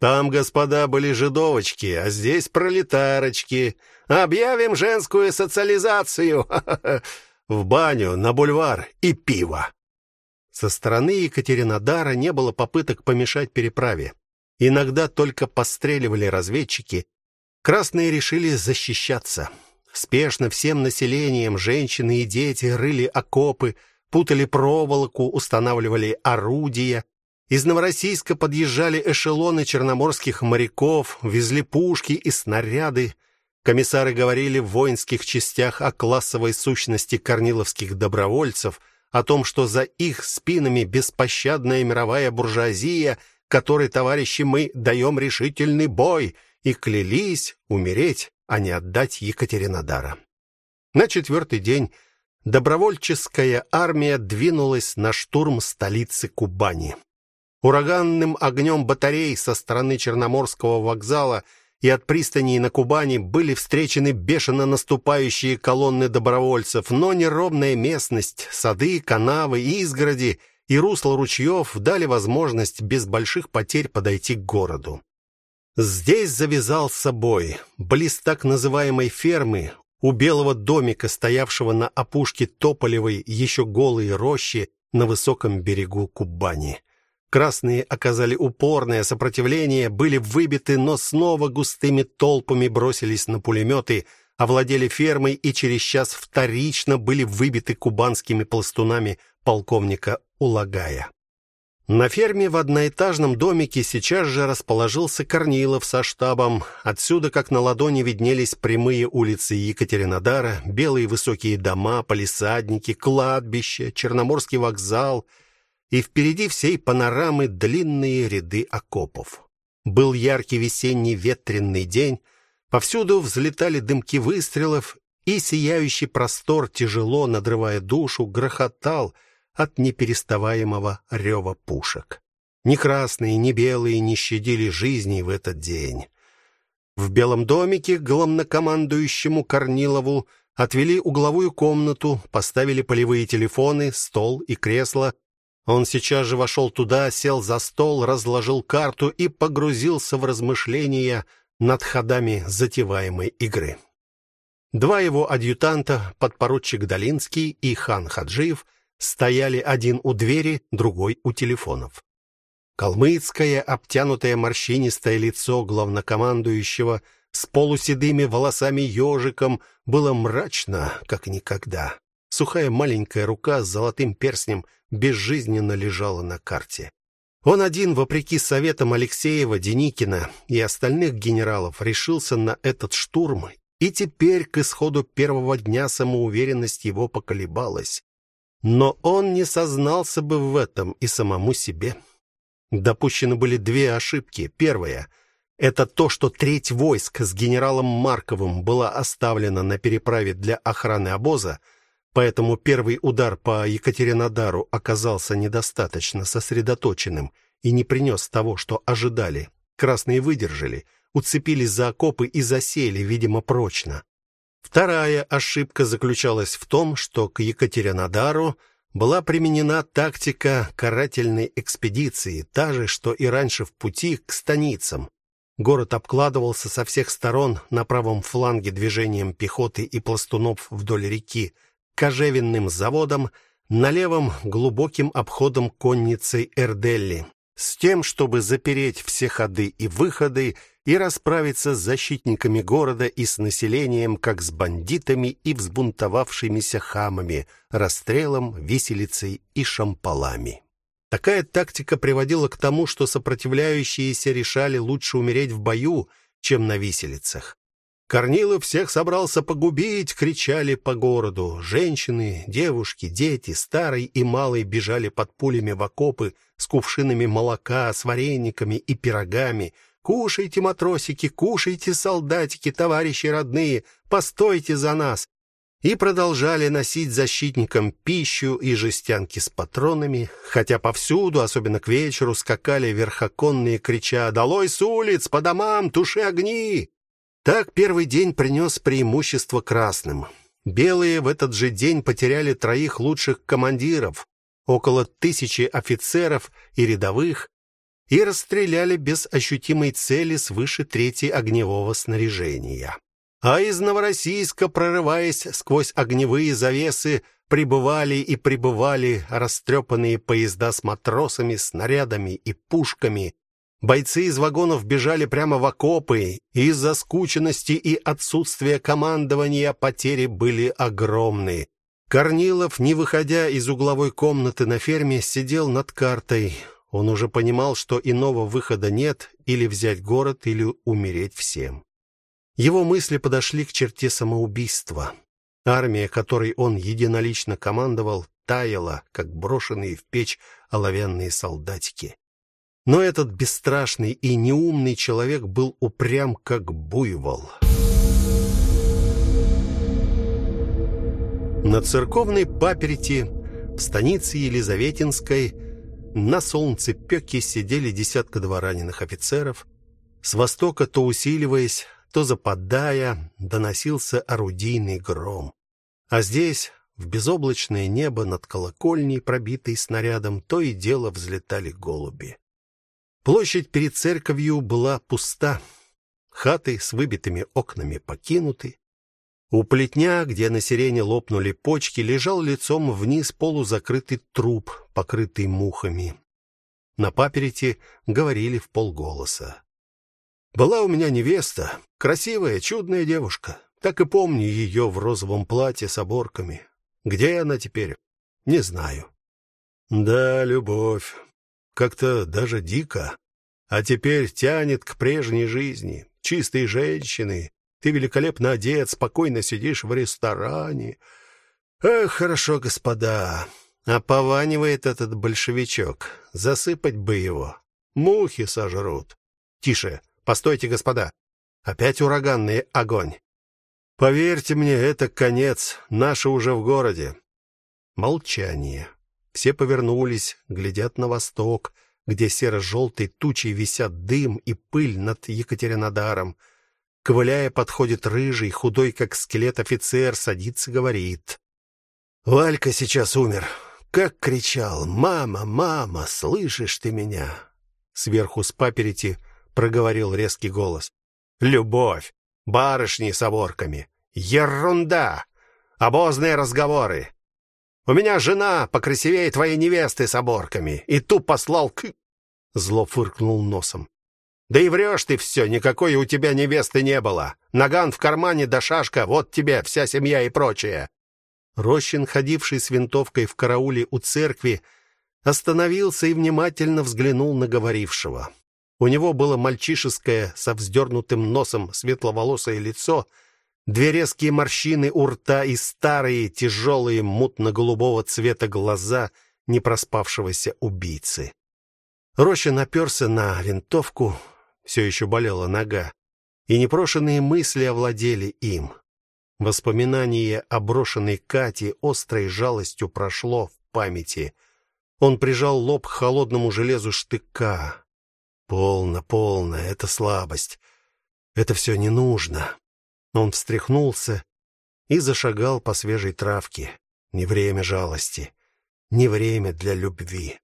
Там, господа, были жидовочки, а здесь пролетарочки. Объявим женскую социализацию. В баню, на бульвар и пиво. Со стороны Екатеринодара не было попыток помешать переправе. Иногда только постреливали разведчики. Красные решили защищаться. Спешно всем населением, женщины и дети рыли окопы, путали проволоку, устанавливали орудия. Из Новороссийска подъезжали эшелоны черноморских моряков, везли пушки и снаряды. Комиссары говорили в воинских частях о классовой сущности корниловских добровольцев, о том, что за их спинами беспощадная мировая буржуазия, которой, товарищи, мы даем решительный бой, и клялись умереть, а не отдать Екатеринодара. На четвертый день добровольческая армия двинулась на штурм столицы Кубани. Ураганным огнем батарей со стороны Черноморского вокзала и от пристани на Кубани были встречены бешено наступающие колонны добровольцев, но неровная местность, сады, канавы, изгороди и русла ручьев дали возможность без больших потерь подойти к городу. Здесь завязался бой. Близ так называемой фермы у белого домика, стоявшего на опушке тополевой, еще голой рощи на высоком берегу Кубани. Красные оказали упорное сопротивление, были выбиты, но снова густыми толпами бросились на пулеметы, овладели фермой и через час вторично были выбиты кубанскими пластунами полковника Улагая. На ферме в одноэтажном домике сейчас же расположился Корнилов со штабом. Отсюда, как на ладони, виднелись прямые улицы Екатеринодара, белые высокие дома, палисадники, кладбище, Черноморский вокзал и впереди всей панорамы длинные ряды окопов. Был яркий весенний ветренный день, повсюду взлетали дымки выстрелов, и сияющий простор, тяжело надрывая душу, грохотал — от непереставаемого рева пушек. Ни красные, ни белые не щадили жизни в этот день. В белом домике главнокомандующему Корнилову отвели угловую комнату, поставили полевые телефоны, стол и кресло. Он сейчас же вошел туда, сел за стол, разложил карту и погрузился в размышления над ходами затеваемой игры. Два его адъютанта, подпоручик Долинский и хан Хаджиев, стояли один у двери, другой у телефонов. Калмыцкое, обтянутое морщинистое лицо главнокомандующего с полуседыми волосами ежиком было мрачно, как никогда. Сухая маленькая рука с золотым перстнем безжизненно лежала на карте. Он один, вопреки советам Алексеева, Деникина и остальных генералов, решился на этот штурм, и теперь к исходу первого дня самоуверенность его поколебалась. Но он не сознался бы в этом и самому себе. Допущены были две ошибки. Первая это то, что треть войск с генералом Марковым была оставлена на переправе для охраны обоза, поэтому первый удар по Екатеринодару оказался недостаточно сосредоточенным и не принес того, что ожидали. Красные выдержали, уцепились за окопы и засели, видимо, прочно. Вторая ошибка заключалась в том, что к Екатеринодару была применена тактика карательной экспедиции, та же, что и раньше в пути к станицам. Город обкладывался со всех сторон на правом фланге движением пехоты и пластунов вдоль реки, кожевенным заводом, на левом глубоким обходом конницей Эрделли, с тем, чтобы запереть все ходы и выходы и расправиться с защитниками города и с населением, как с бандитами и взбунтовавшимися хамами, расстрелом, виселицей и шампалами. Такая тактика приводила к тому, что сопротивляющиеся решали лучше умереть в бою, чем на виселицах. Корнилов всех собрался погубить, кричали по городу. Женщины, девушки, дети, старый и малый бежали под пулями в окопы с кувшинами молока, с варениками и пирогами. Кушайте, матросики, кушайте, солдатики, товарищи родные, постойте за нас. И продолжали носить защитникам пищу и жестянки с патронами, хотя повсюду, особенно к вечеру, скакали верхоконные, крича: "Долой с улиц, по домам, туши огни!" Так первый день принес преимущество красным. Белые в этот же день потеряли троих лучших командиров, около тысячи офицеров и рядовых, и расстреляли без ощутимой цели свыше трети огневого снаряжения. А из Новороссийска, прорываясь сквозь огневые завесы, прибывали и прибывали растрепанные поезда с матросами, снарядами и пушками, Бойцы из вагонов бежали прямо в окопы, из-за скученности и отсутствия командования потери были огромны. Корнилов, не выходя из угловой комнаты на ферме, сидел над картой. Он уже понимал, что иного выхода нет: или взять город, или умереть всем. Его мысли подошли к черте самоубийства. Армия, которой он единолично командовал, таяла, как брошенные в печь оловянные солдатики. Но этот бесстрашный и неумный человек был упрям как буйвол. На церковной паперти в станице Елизаветинской на солнцепёке сидели десятка-два раненых офицеров. С востока, то усиливаясь, то западая, доносился орудийный гром. А здесь, в безоблачное небо над колокольней, пробитой снарядом, то и дело взлетали голуби. Площадь перед церковью была пуста. Хаты с выбитыми окнами покинуты. У плетня, где на сирене лопнули почки, лежал лицом вниз полузакрытый труп, покрытый мухами. На паперти говорили в полголоса. Была у меня невеста, красивая, чудная девушка. Так и помню ее в розовом платье с оборками. Где она теперь? Не знаю. Да, любовь. как-то даже дико. А теперь тянет к прежней жизни. Чистые женщины, ты великолепно одет, спокойно сидишь в ресторане. Эх, хорошо, господа. А пованивает этот большевичок. Засыпать бы его. Мухи сожрут. Тише. Постойте, господа. Опять ураганный огонь. Поверьте мне, это конец. Наши уже в городе. Молчание. Все повернулись, глядят на восток, где серо-желтой тучей висят дым и пыль над Екатеринодаром. Ковыляя, подходит рыжий, худой как скелет офицер, садится, говорит: "Валька сейчас умер. Как кричал: "Мама, мама, слышишь ты меня?" Сверху с паперти проговорил резкий голос: "Любовь, барышни с оборками. Ерунда. Обозные разговоры. У меня жена покрасивее твоей невесты с оборками, и ту послал к Зло фыркнул носом. Да и врешь ты все, никакой у тебя невесты не было. Наган в кармане да шашка, вот тебе вся семья и прочее. Рощин, ходивший с винтовкой в карауле у церкви, остановился и внимательно взглянул на говорившего. У него было мальчишеское со вздернутым носом светловолосое лицо, две резкие морщины у рта и старые тяжелые мутно-голубого цвета глаза непроспавшегося убийцы. Рощин оперся на винтовку, все еще болела нога, и непрошенные мысли овладели им. Воспоминание о брошенной Кате острой жалостью прошло в памяти. Он прижал лоб к холодному железу штыка. Полно, полно, это слабость. Это все не нужно. Он встряхнулся и зашагал по свежей травке. Не время жалости, не время для любви.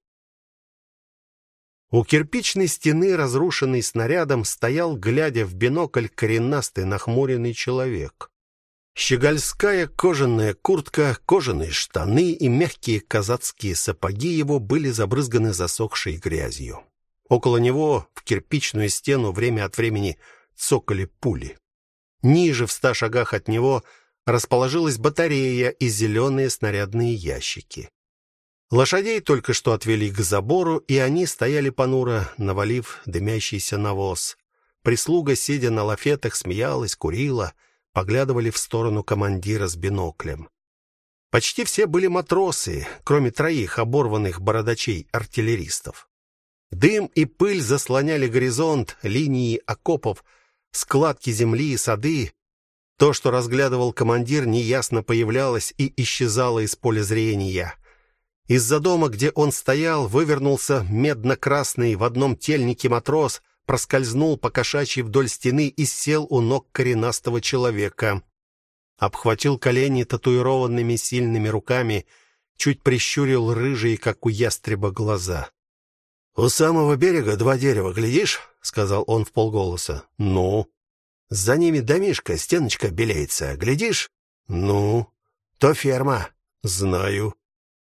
У кирпичной стены, разрушенной снарядом, стоял, глядя в бинокль, коренастый нахмуренный человек. Щегольская кожаная куртка, кожаные штаны и мягкие казацкие сапоги его были забрызганы засохшей грязью. Около него в кирпичную стену время от времени цокали пули. Ниже в ста шагах от него расположилась батарея и зеленые снарядные ящики. Лошадей только что отвели к забору, и они стояли понуро, навалив дымящийся навоз. Прислуга, сидя на лафетах, смеялась, курила, поглядывали в сторону командира с биноклем. Почти все были матросы, кроме троих оборванных бородачей-артиллеристов. Дым и пыль заслоняли горизонт, линии окопов, складки земли и сады. То, что разглядывал командир, неясно появлялось и исчезало из поля зрения. Из-за дома, где он стоял, вывернулся медно-красный в одном тельнике матрос, проскользнул по кошачьи вдоль стены и сел у ног коренастого человека. Обхватил колени татуированными сильными руками, чуть прищурил рыжие, как у ястреба, глаза. «У самого берега два дерева, глядишь?» — сказал он вполголоса. «Ну?» «За ними домишка, стеночка белеется, глядишь?» «Ну?» «То ферма». «Знаю».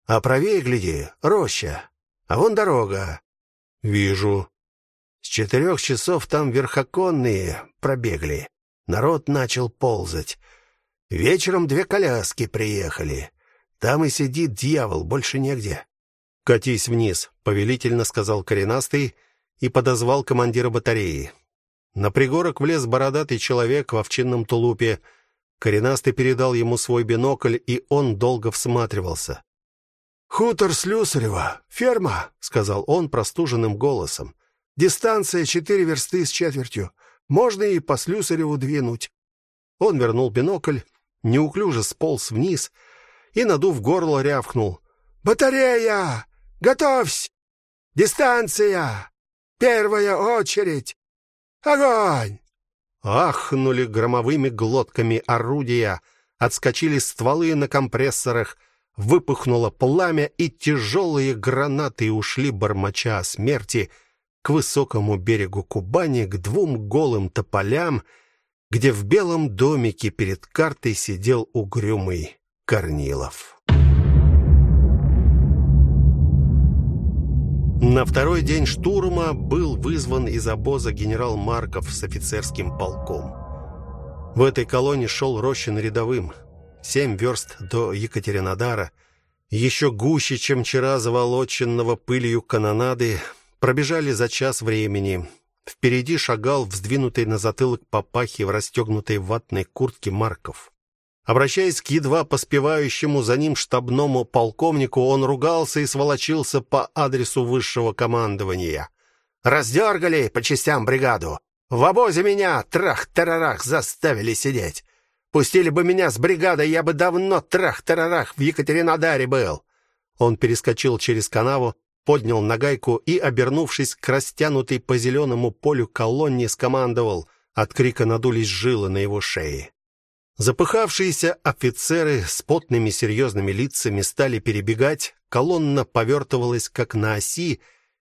А правее гляди, роща. А вон дорога. Вижу. С четырех часов там верхоконные пробегли. Народ начал ползать. Вечером две коляски приехали. Там и сидит дьявол, больше негде. Катись вниз, повелительно сказал коренастый и подозвал командира батареи. На пригорок влез бородатый человек в овчинном тулупе. Коренастый передал ему свой бинокль, и он долго всматривался. «Хутор Слюсарева, ферма», — сказал он простуженным голосом. «Дистанция четыре версты с четвертью. Можно и по Слюсареву двинуть». Он вернул бинокль, неуклюже сполз вниз и, надув горло, рявкнул. «Батарея! Готовься! Дистанция! Первая очередь! Огонь!» Ахнули громовыми глотками орудия, отскочили стволы на компрессорах — выпухнуло пламя, и тяжелые гранаты ушли бормоча о смерти к высокому берегу Кубани, к двум голым тополям, где в белом домике перед картой сидел угрюмый Корнилов. На второй день штурма был вызван из обоза генерал Марков с офицерским полком. В этой колонне шел Рощин рядовым, Семь верст до Екатеринодара, еще гуще, чем вчера заволоченного пылью канонады, пробежали за час времени. Впереди шагал вздвинутый на затылок папахи в расстегнутой ватной куртке Марков. Обращаясь к едва поспевающему за ним штабному полковнику, он ругался и сволочился по адресу высшего командования. «Раздергали по частям бригаду! В обозе меня, трах-тарарах, заставили сидеть! Пустили бы меня с бригадой, я бы давно трах-тарарах в Екатеринодаре был!» Он перескочил через канаву, поднял нагайку и, обернувшись к растянутой по зеленому полю колонне, скомандовал. От крика надулись жилы на его шее. Запыхавшиеся офицеры с потными серьезными лицами стали перебегать, колонна повертывалась как на оси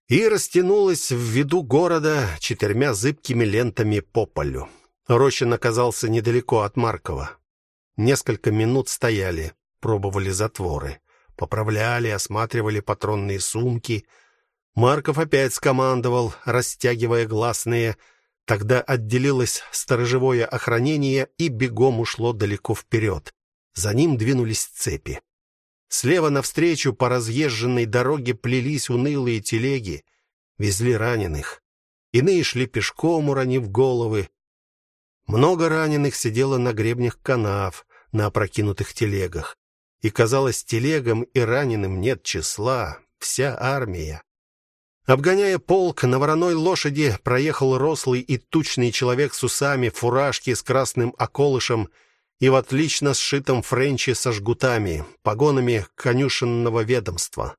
и растянулась в виду города четырьмя зыбкими лентами по полю. Рощин оказался недалеко от Маркова. Несколько минут стояли, пробовали затворы, поправляли, осматривали патронные сумки. Марков опять скомандовал, растягивая гласные Тогда отделилось сторожевое охранение и бегом ушло далеко вперед. За ним двинулись цепи. Слева навстречу по разъезженной дороге плелись унылые телеги, везли раненых. Иные шли пешком, уронив головы. Много раненых сидело на гребнях канав, на опрокинутых телегах. И казалось, телегам и раненым нет числа, вся армия. Обгоняя полк на вороной лошади, проехал рослый и тучный человек с усами, фуражки с красным околышем и в отлично сшитом френче со жгутами, погонами конюшенного ведомства.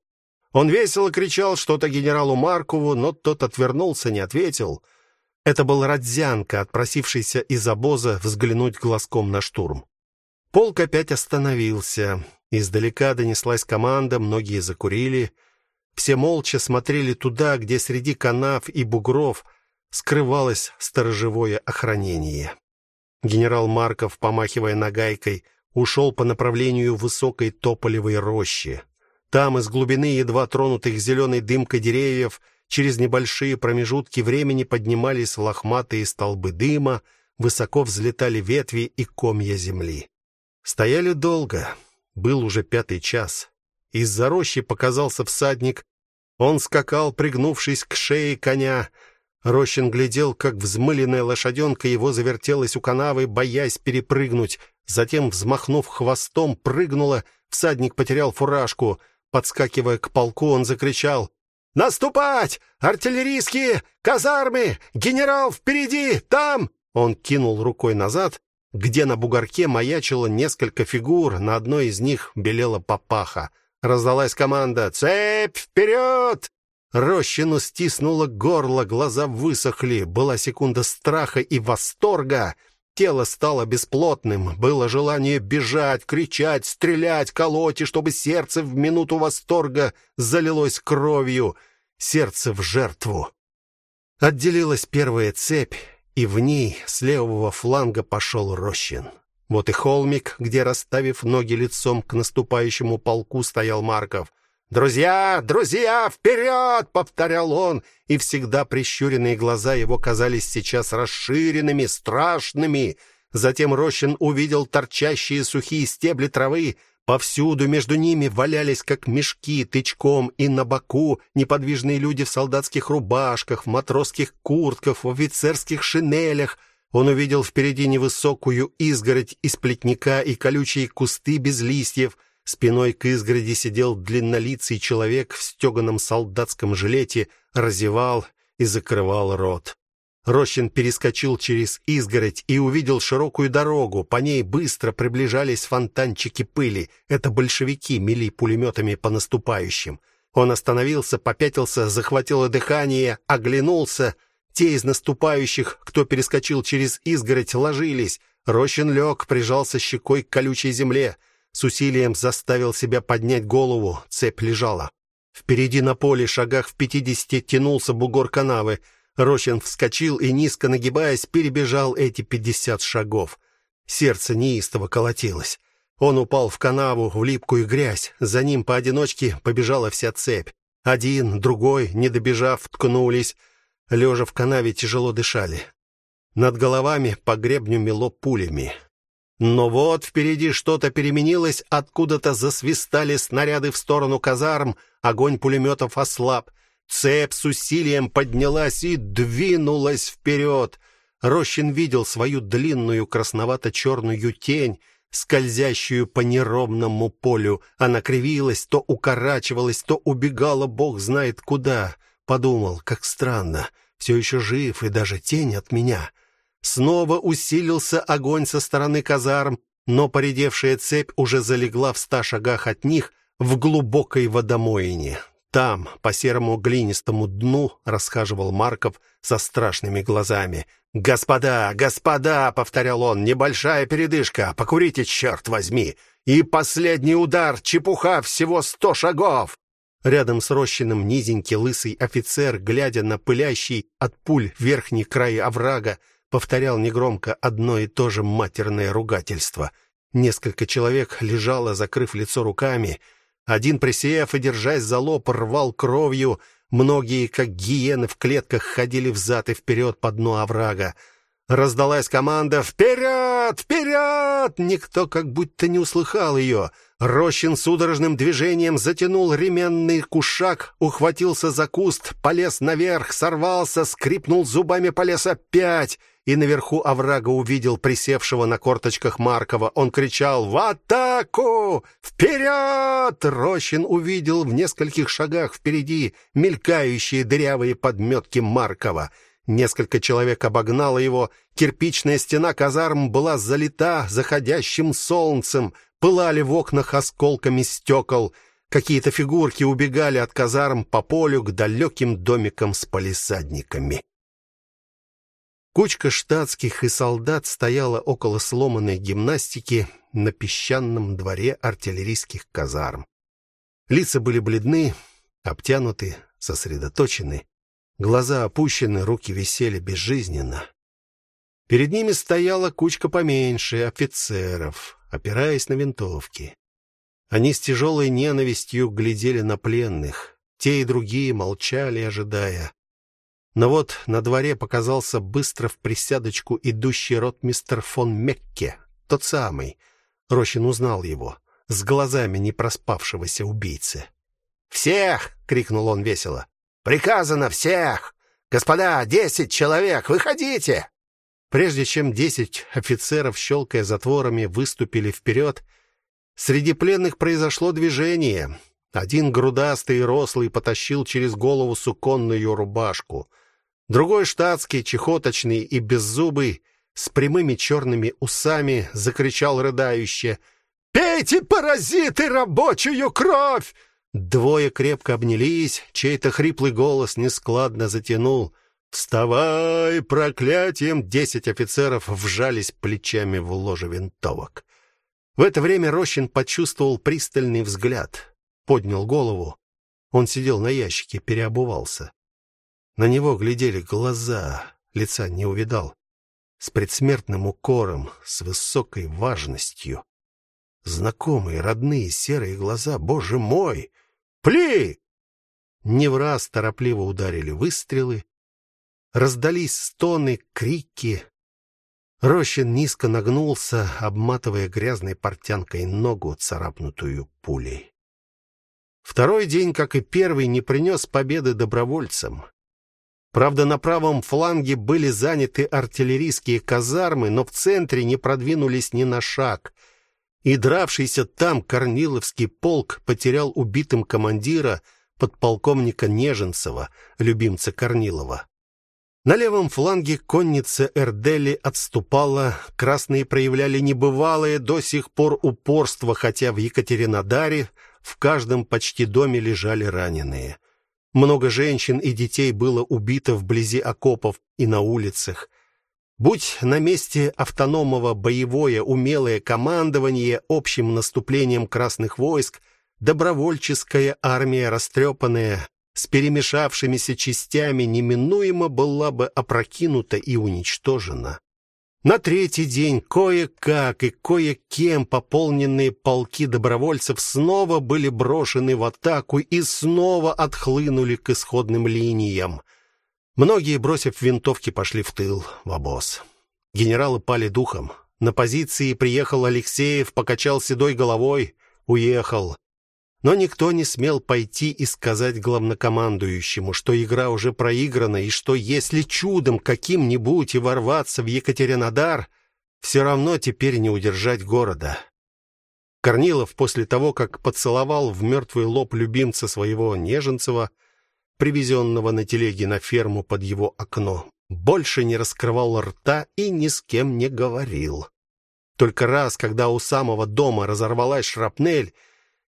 Он весело кричал что-то генералу Маркову, но тот отвернулся, не ответил. Это был Родзянко, отпросившийся из обоза взглянуть глазком на штурм. Полк опять остановился. Издалека донеслась команда, многие закурили. Все молча смотрели туда, где среди канав и бугров скрывалось сторожевое охранение. Генерал Марков, помахивая нагайкой, ушел по направлению высокой тополевой рощи. Там из глубины едва тронутых зеленой дымкой деревьев через небольшие промежутки времени поднимались лохматые столбы дыма, высоко взлетали ветви и комья земли. Стояли долго. Был уже пятый час. Из-за рощи показался всадник. Он скакал, пригнувшись к шее коня. Рощин глядел, как взмыленная лошаденка его завертелась у канавы, боясь перепрыгнуть. Затем, взмахнув хвостом, прыгнула. Всадник потерял фуражку. Подскакивая к полку, он закричал: "Наступать! Артиллерийские казармы! Генерал впереди! Там!" Он кинул рукой назад, где на бугорке маячило несколько фигур, на одной из них белела папаха. Раздалась команда «Цепь вперед!» Рощину стиснуло горло, глаза высохли, была секунда страха и восторга. Тело стало бесплотным, было желание бежать, кричать, стрелять, колоть, и чтобы сердце в минуту восторга залилось кровью, сердце в жертву. Отделилась первая цепь, и в ней с левого фланга пошел Рощин. Вот и холмик, где, расставив ноги лицом к наступающему полку, стоял Марков. «Друзья, друзья, вперед!» — повторял он, и всегда прищуренные глаза его казались сейчас расширенными, страшными. Затем Рощин увидел торчащие сухие стебли травы, Повсюду между ними валялись как мешки тычком и на боку неподвижные люди в солдатских рубашках, в матросских куртках, в офицерских шинелях. Он увидел впереди невысокую изгородь из плетника и колючие кусты без листьев. Спиной к изгороди сидел длиннолицый человек в стеганом солдатском жилете, разевал и закрывал рот. Рощин перескочил через изгородь и увидел широкую дорогу. По ней быстро приближались фонтанчики пыли. Это большевики мели пулеметами по наступающим. Он остановился, попятился, захватило дыхание, оглянулся — те из наступающих, кто перескочил через изгородь, ложились. Рощин лег, прижался щекой к колючей земле, с усилием заставил себя поднять голову. Цепь лежала. Впереди на поле, шагах в пятидесяти, тянулся бугор канавы. Рощин вскочил и низко нагибаясь, перебежал эти пятьдесят шагов. Сердце неистово колотилось. Он упал в канаву, в липкую грязь. За ним поодиночке побежала вся цепь. Один, другой, не добежав, ткнулись. Лежа в канаве тяжело дышали. Над головами по гребню мело пулями. Но вот впереди что-то переменилось, откуда-то засвистали снаряды в сторону казарм, огонь пулеметов ослаб. Цепь с усилием поднялась и двинулась вперед. Рощин видел свою длинную красновато черную тень, скользящую по неровному полю. Она кривилась, то укорачивалась, то убегала, бог знает куда. Подумал, как странно, все еще жив и даже тень от меня. Снова усилился огонь со стороны казарм, но поредевшая цепь уже залегла в ста шагах от них в глубокой водомоине. Там, по серому глинистому дну, расхаживал Марков со страшными глазами. «Господа, господа!» — повторял он. «Небольшая передышка. Покурите, черт возьми! И последний удар! Чепуха! Всего сто шагов!» Рядом с Рощиным низенький лысый офицер, глядя на пылящий от пуль верхний край оврага, повторял негромко одно и то же матерное ругательство. Несколько человек лежало, закрыв лицо руками — один, присев и держась за лоб, рвал кровью. Многие, как гиены в клетках, ходили взад и вперед по дну оврага. Раздалась команда «Вперед! Вперед!» Никто как будто не услыхал ее. Рощин судорожным движением затянул ременный кушак, ухватился за куст, полез наверх, сорвался, скрипнул зубами, полез опять и наверху оврага увидел присевшего на корточках Маркова. Он кричал «В атаку! Вперед!» Рощин увидел в нескольких шагах впереди мелькающие дырявые подметки Маркова. Несколько человек обогнало его. Кирпичная стена казарм была залита заходящим солнцем. Пылали в окнах осколками стекол. Какие-то фигурки убегали от казарм по полю к далеким домикам с палисадниками. Кучка штатских и солдат стояла около сломанной гимнастики на песчаном дворе артиллерийских казарм. Лица были бледны, обтянуты, сосредоточены, глаза опущены, руки висели безжизненно. Перед ними стояла кучка поменьше офицеров, опираясь на винтовки. Они с тяжелой ненавистью глядели на пленных. Те и другие молчали, ожидая. Но вот на дворе показался быстро в присядочку идущий ротмистр фон Мекке, тот самый. Рощин узнал его, с глазами не проспавшегося убийцы. "Всех!" крикнул он весело. "Приказано всех! Господа, десять человек, выходите!" Прежде чем десять офицеров, щелкая затворами, выступили вперед, среди пленных произошло движение. Один грудастый и рослый потащил через голову суконную рубашку — Другой штатский, чехоточный и беззубый, с прямыми черными усами, закричал рыдающе: "Пейте, паразиты, рабочую кровь!" Двое крепко обнялись, чей-то хриплый голос нескладно затянул: "Вставай, проклятием!" Десять офицеров вжались плечами в ложе винтовок. В это время Рощин почувствовал пристальный взгляд, поднял голову. Он сидел на ящике, переобувался. На него глядели глаза, лица не увидал, с предсмертным укором, с высокой важностью. Знакомые, родные серые глаза, боже мой! Пли! Не в раз торопливо ударили выстрелы, раздались стоны, крики. Рощин низко нагнулся, обматывая грязной портянкой ногу, царапнутую пулей. Второй день, как и первый, не принес победы добровольцам. Правда, на правом фланге были заняты артиллерийские казармы, но в центре не продвинулись ни на шаг. И дравшийся там Корниловский полк потерял убитым командира подполковника Неженцева, любимца Корнилова. На левом фланге конница Эрдели отступала, красные проявляли небывалое до сих пор упорство, хотя в Екатеринодаре в каждом почти доме лежали раненые. Много женщин и детей было убито вблизи окопов и на улицах. Будь на месте автономного боевое умелое командование общим наступлением красных войск, добровольческая армия растрепанная, с перемешавшимися частями неминуемо была бы опрокинута и уничтожена. На третий день кое-как и кое-кем пополненные полки добровольцев снова были брошены в атаку и снова отхлынули к исходным линиям. Многие, бросив винтовки, пошли в тыл, в обоз. Генералы пали духом, На позиции приехал Алексеев, покачал седой головой, уехал. Но никто не смел пойти и сказать главнокомандующему, что игра уже проиграна и что если чудом каким-нибудь и ворваться в Екатеринодар, все равно теперь не удержать города. Корнилов после того, как поцеловал в мертвый лоб любимца своего Неженцева, привезенного на телеге на ферму под его окно, больше не раскрывал рта и ни с кем не говорил. Только раз, когда у самого дома разорвалась шрапнель,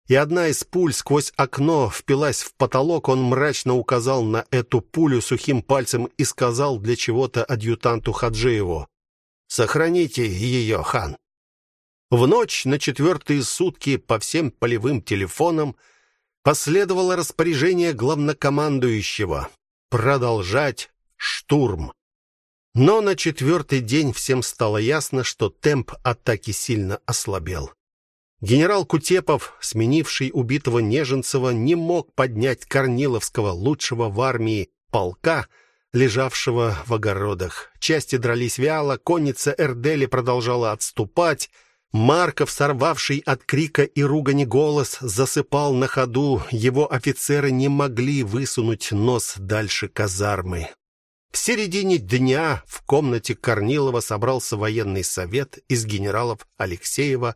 и одна из пуль сквозь окно впилась в потолок, он мрачно указал на эту пулю сухим пальцем и сказал для чего-то адъютанту Хаджиеву: "Сохраните ее, хан". В ночь на четвертые сутки по всем полевым телефонам последовало распоряжение главнокомандующего продолжать штурм. Но на четвертый день всем стало ясно, что темп атаки сильно ослабел. Генерал Кутепов, сменивший убитого Неженцева, не мог поднять Корниловского, лучшего в армии полка, лежавшего в огородах. Части дрались вяло, конница Эрдели продолжала отступать. Марков, сорвавший от крика и ругани голос, засыпал на ходу. Его офицеры не могли высунуть нос дальше казармы. В середине дня в комнате Корнилова собрался военный совет из генералов Алексеева,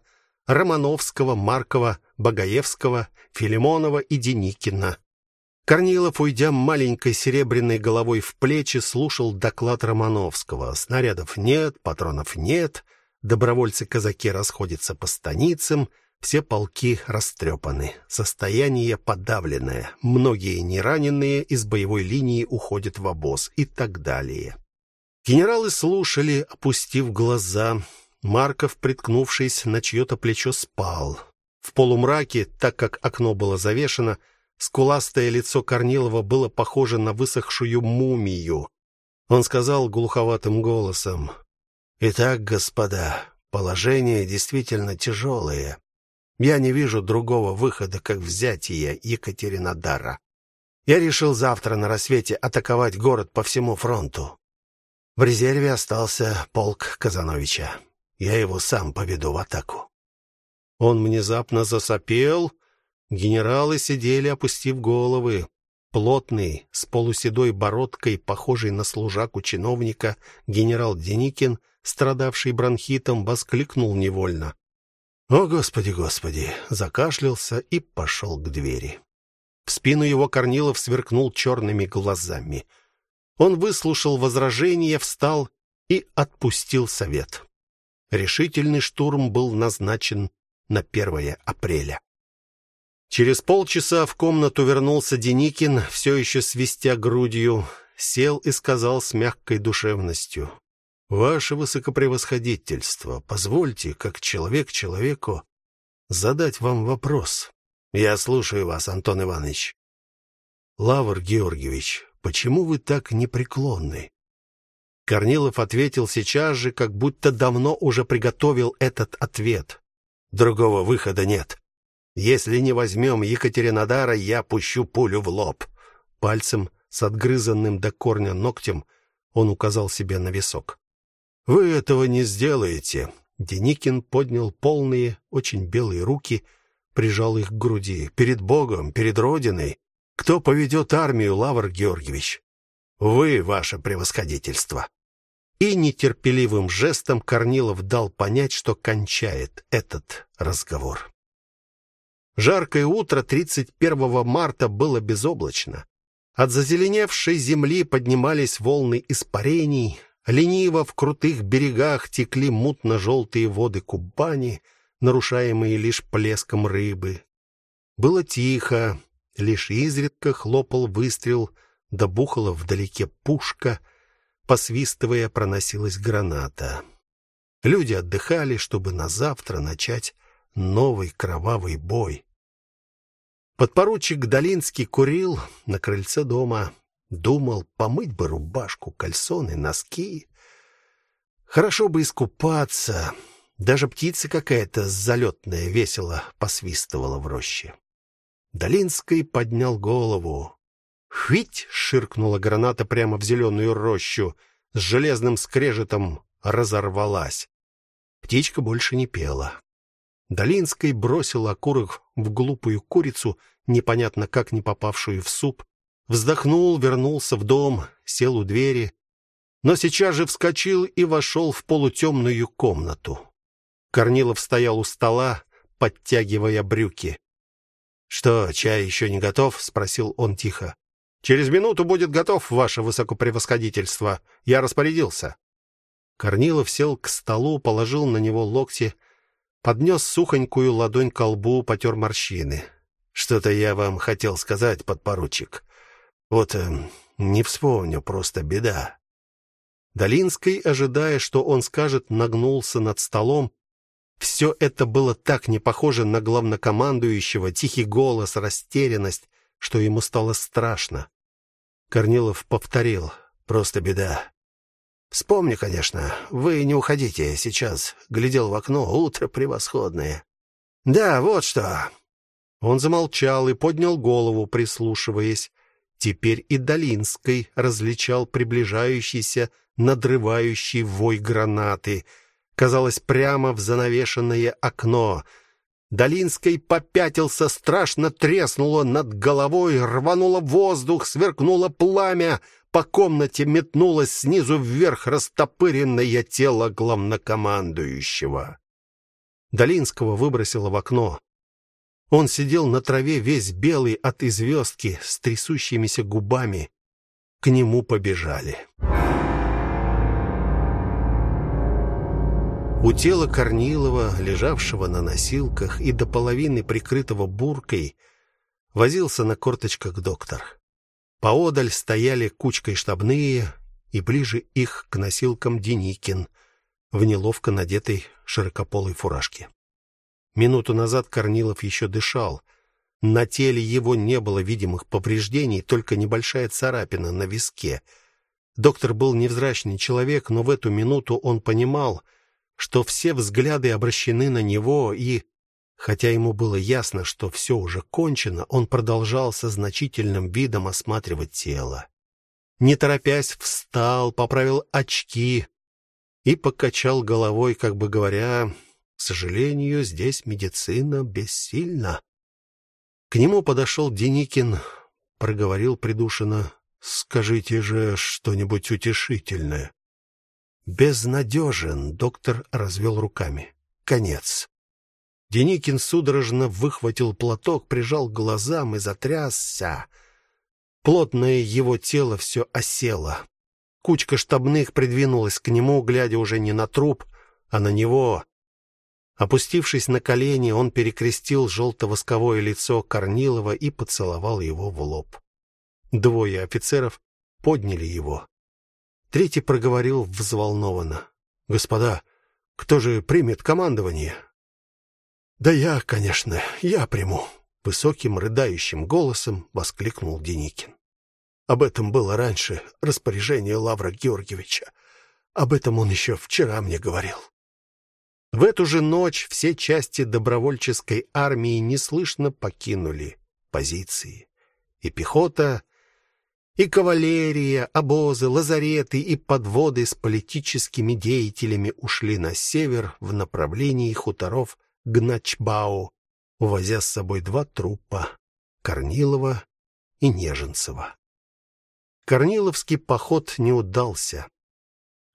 Романовского, Маркова, Багаевского, Филимонова и Деникина. Корнилов, уйдя маленькой серебряной головой в плечи, слушал доклад Романовского. Снарядов нет, патронов нет, добровольцы-казаки расходятся по станицам, все полки растрепаны, состояние подавленное, многие нераненые из боевой линии уходят в обоз и так далее. Генералы слушали, опустив глаза. Марков, приткнувшись на чье-то плечо, спал. В полумраке, так как окно было завешено, скуластое лицо Корнилова было похоже на высохшую мумию. Он сказал глуховатым голосом: "Итак, господа, положение действительно тяжелое. Я не вижу другого выхода, как взятие Екатеринодара. Я решил завтра на рассвете атаковать город по всему фронту. В резерве остался полк Казановича. Я его сам поведу в атаку. Он внезапно засопел. Генералы сидели, опустив головы. Плотный, с полуседой бородкой, похожий на служаку чиновника, генерал Деникин, страдавший бронхитом, воскликнул невольно: "О, господи, господи!" закашлялся и пошел к двери. В спину его Корнилов сверкнул черными глазами. Он выслушал возражения, встал и отпустил совет. Решительный штурм был назначен на 1 апреля. Через полчаса в комнату вернулся Деникин, все еще свистя грудью, сел и сказал с мягкой душевностью: "Ваше высокопревосходительство, позвольте, как человек человеку, задать вам вопрос. Я слушаю вас, Антон Иванович. Лавр Георгиевич, почему вы так непреклонны? Корнилов ответил сейчас же, как будто давно уже приготовил этот ответ. Другого выхода нет. Если не возьмем Екатеринодара, я пущу пулю в лоб. Пальцем с отгрызанным до корня ногтем он указал себе на висок. Вы этого не сделаете. Деникин поднял полные, очень белые руки, прижал их к груди. Перед Богом, перед родиной, кто поведет армию, Лавр Георгиевич? Вы, ваше превосходительство и нетерпеливым жестом Корнилов дал понять, что кончает этот разговор. Жаркое утро 31 марта было безоблачно. От зазеленевшей земли поднимались волны испарений, лениво в крутых берегах текли мутно желтые воды Кубани, нарушаемые лишь плеском рыбы. Было тихо, лишь изредка хлопал выстрел, да бухала вдалеке пушка — посвистывая, проносилась граната. Люди отдыхали, чтобы на завтра начать новый кровавый бой. Подпоручик Долинский курил на крыльце дома, думал, помыть бы рубашку, кальсоны, носки. Хорошо бы искупаться. Даже птица какая-то залетная весело посвистывала в роще. Долинский поднял голову. Хвить! ширкнула граната прямо в зеленую рощу, с железным скрежетом разорвалась. Птичка больше не пела. Долинский бросил окурок в глупую курицу, непонятно как не попавшую в суп, вздохнул, вернулся в дом, сел у двери, но сейчас же вскочил и вошел в полутемную комнату. Корнилов стоял у стола, подтягивая брюки. Что, чай еще не готов, спросил он тихо. Через минуту будет готов, ваше высокопревосходительство. Я распорядился. Корнилов сел к столу, положил на него локти, поднес сухонькую ладонь к лбу, потер морщины. Что-то я вам хотел сказать, подпоручик. Вот э, не вспомню, просто беда. Долинский, ожидая, что он скажет, нагнулся над столом. Все это было так не похоже на главнокомандующего, тихий голос, растерянность, что ему стало страшно. Корнилов повторил: "Просто беда. Вспомни, конечно. Вы не уходите сейчас. Глядел в окно, утро превосходное. Да, вот что. Он замолчал и поднял голову, прислушиваясь. Теперь и Долинский различал приближающийся, надрывающий вой гранаты. Казалось, прямо в занавешенное окно. Долинский попятился, страшно треснуло над головой, рвануло воздух, сверкнуло пламя. По комнате метнулось снизу вверх растопыренное тело главнокомандующего. Долинского выбросило в окно. Он сидел на траве весь белый от известки, с трясущимися губами. К нему побежали. У тела Корнилова, лежавшего на носилках и до половины прикрытого буркой, возился на корточках доктор. Поодаль стояли кучкой штабные, и ближе их к носилкам Деникин в неловко надетой широкополой фуражке. Минуту назад Корнилов еще дышал. На теле его не было видимых повреждений, только небольшая царапина на виске. Доктор был невзрачный человек, но в эту минуту он понимал, что все взгляды обращены на него, и хотя ему было ясно, что все уже кончено, он продолжал со значительным видом осматривать тело. Не торопясь, встал, поправил очки и покачал головой, как бы говоря: "К сожалению, здесь медицина бессильна". К нему подошел Деникин, проговорил придушенно: "Скажите же что-нибудь утешительное". Безнадежен, доктор развел руками. Конец. Деникин судорожно выхватил платок, прижал к глазам и затрясся. Плотное его тело все осело. Кучка штабных придвинулась к нему, глядя уже не на труп, а на него. Опустившись на колени, он перекрестил желто-восковое лицо Корнилова и поцеловал его в лоб. Двое офицеров подняли его. Третий проговорил взволнованно: "Господа, кто же примет командование?" "Да я, конечно, я приму", высоким рыдающим голосом воскликнул Деникин. Об этом было раньше распоряжение Лавра Георгиевича. Об этом он еще вчера мне говорил. В эту же ночь все части добровольческой армии неслышно покинули позиции. И пехота, и кавалерия, обозы, лазареты и подводы с политическими деятелями ушли на север в направлении хуторов Гначбау, увозя с собой два трупа Корнилова и Неженцева. Корниловский поход не удался.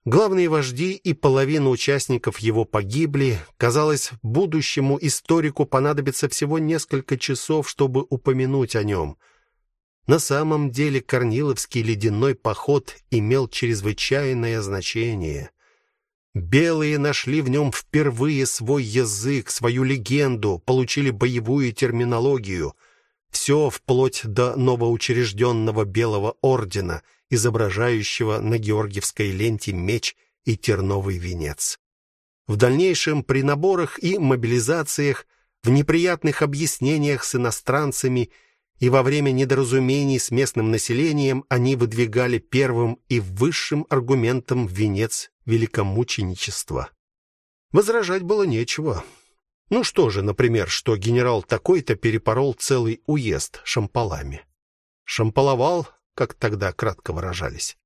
Главные вожди и половина участников его погибли. Казалось, будущему историку понадобится всего несколько часов, чтобы упомянуть о нем – на самом деле Корниловский ледяной поход имел чрезвычайное значение. Белые нашли в нем впервые свой язык, свою легенду, получили боевую терминологию. Все вплоть до новоучрежденного белого ордена, изображающего на георгиевской ленте меч и терновый венец. В дальнейшем при наборах и мобилизациях, в неприятных объяснениях с иностранцами – и во время недоразумений с местным населением они выдвигали первым и высшим аргументом венец великомученичества. Возражать было нечего. Ну что же, например, что генерал такой-то перепорол целый уезд шампалами. Шампаловал, как тогда кратко выражались.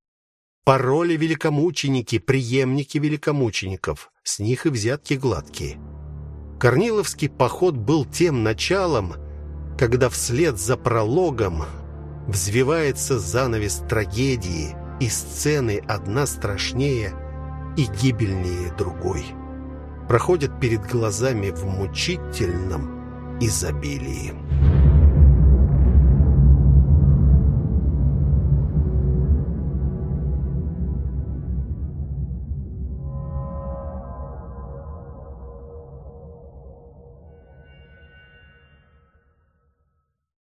пароли великомученики, преемники великомучеников. С них и взятки гладкие. Корниловский поход был тем началом, когда вслед за прологом взвивается занавес трагедии, и сцены одна страшнее и гибельнее другой. Проходят перед глазами в мучительном изобилии.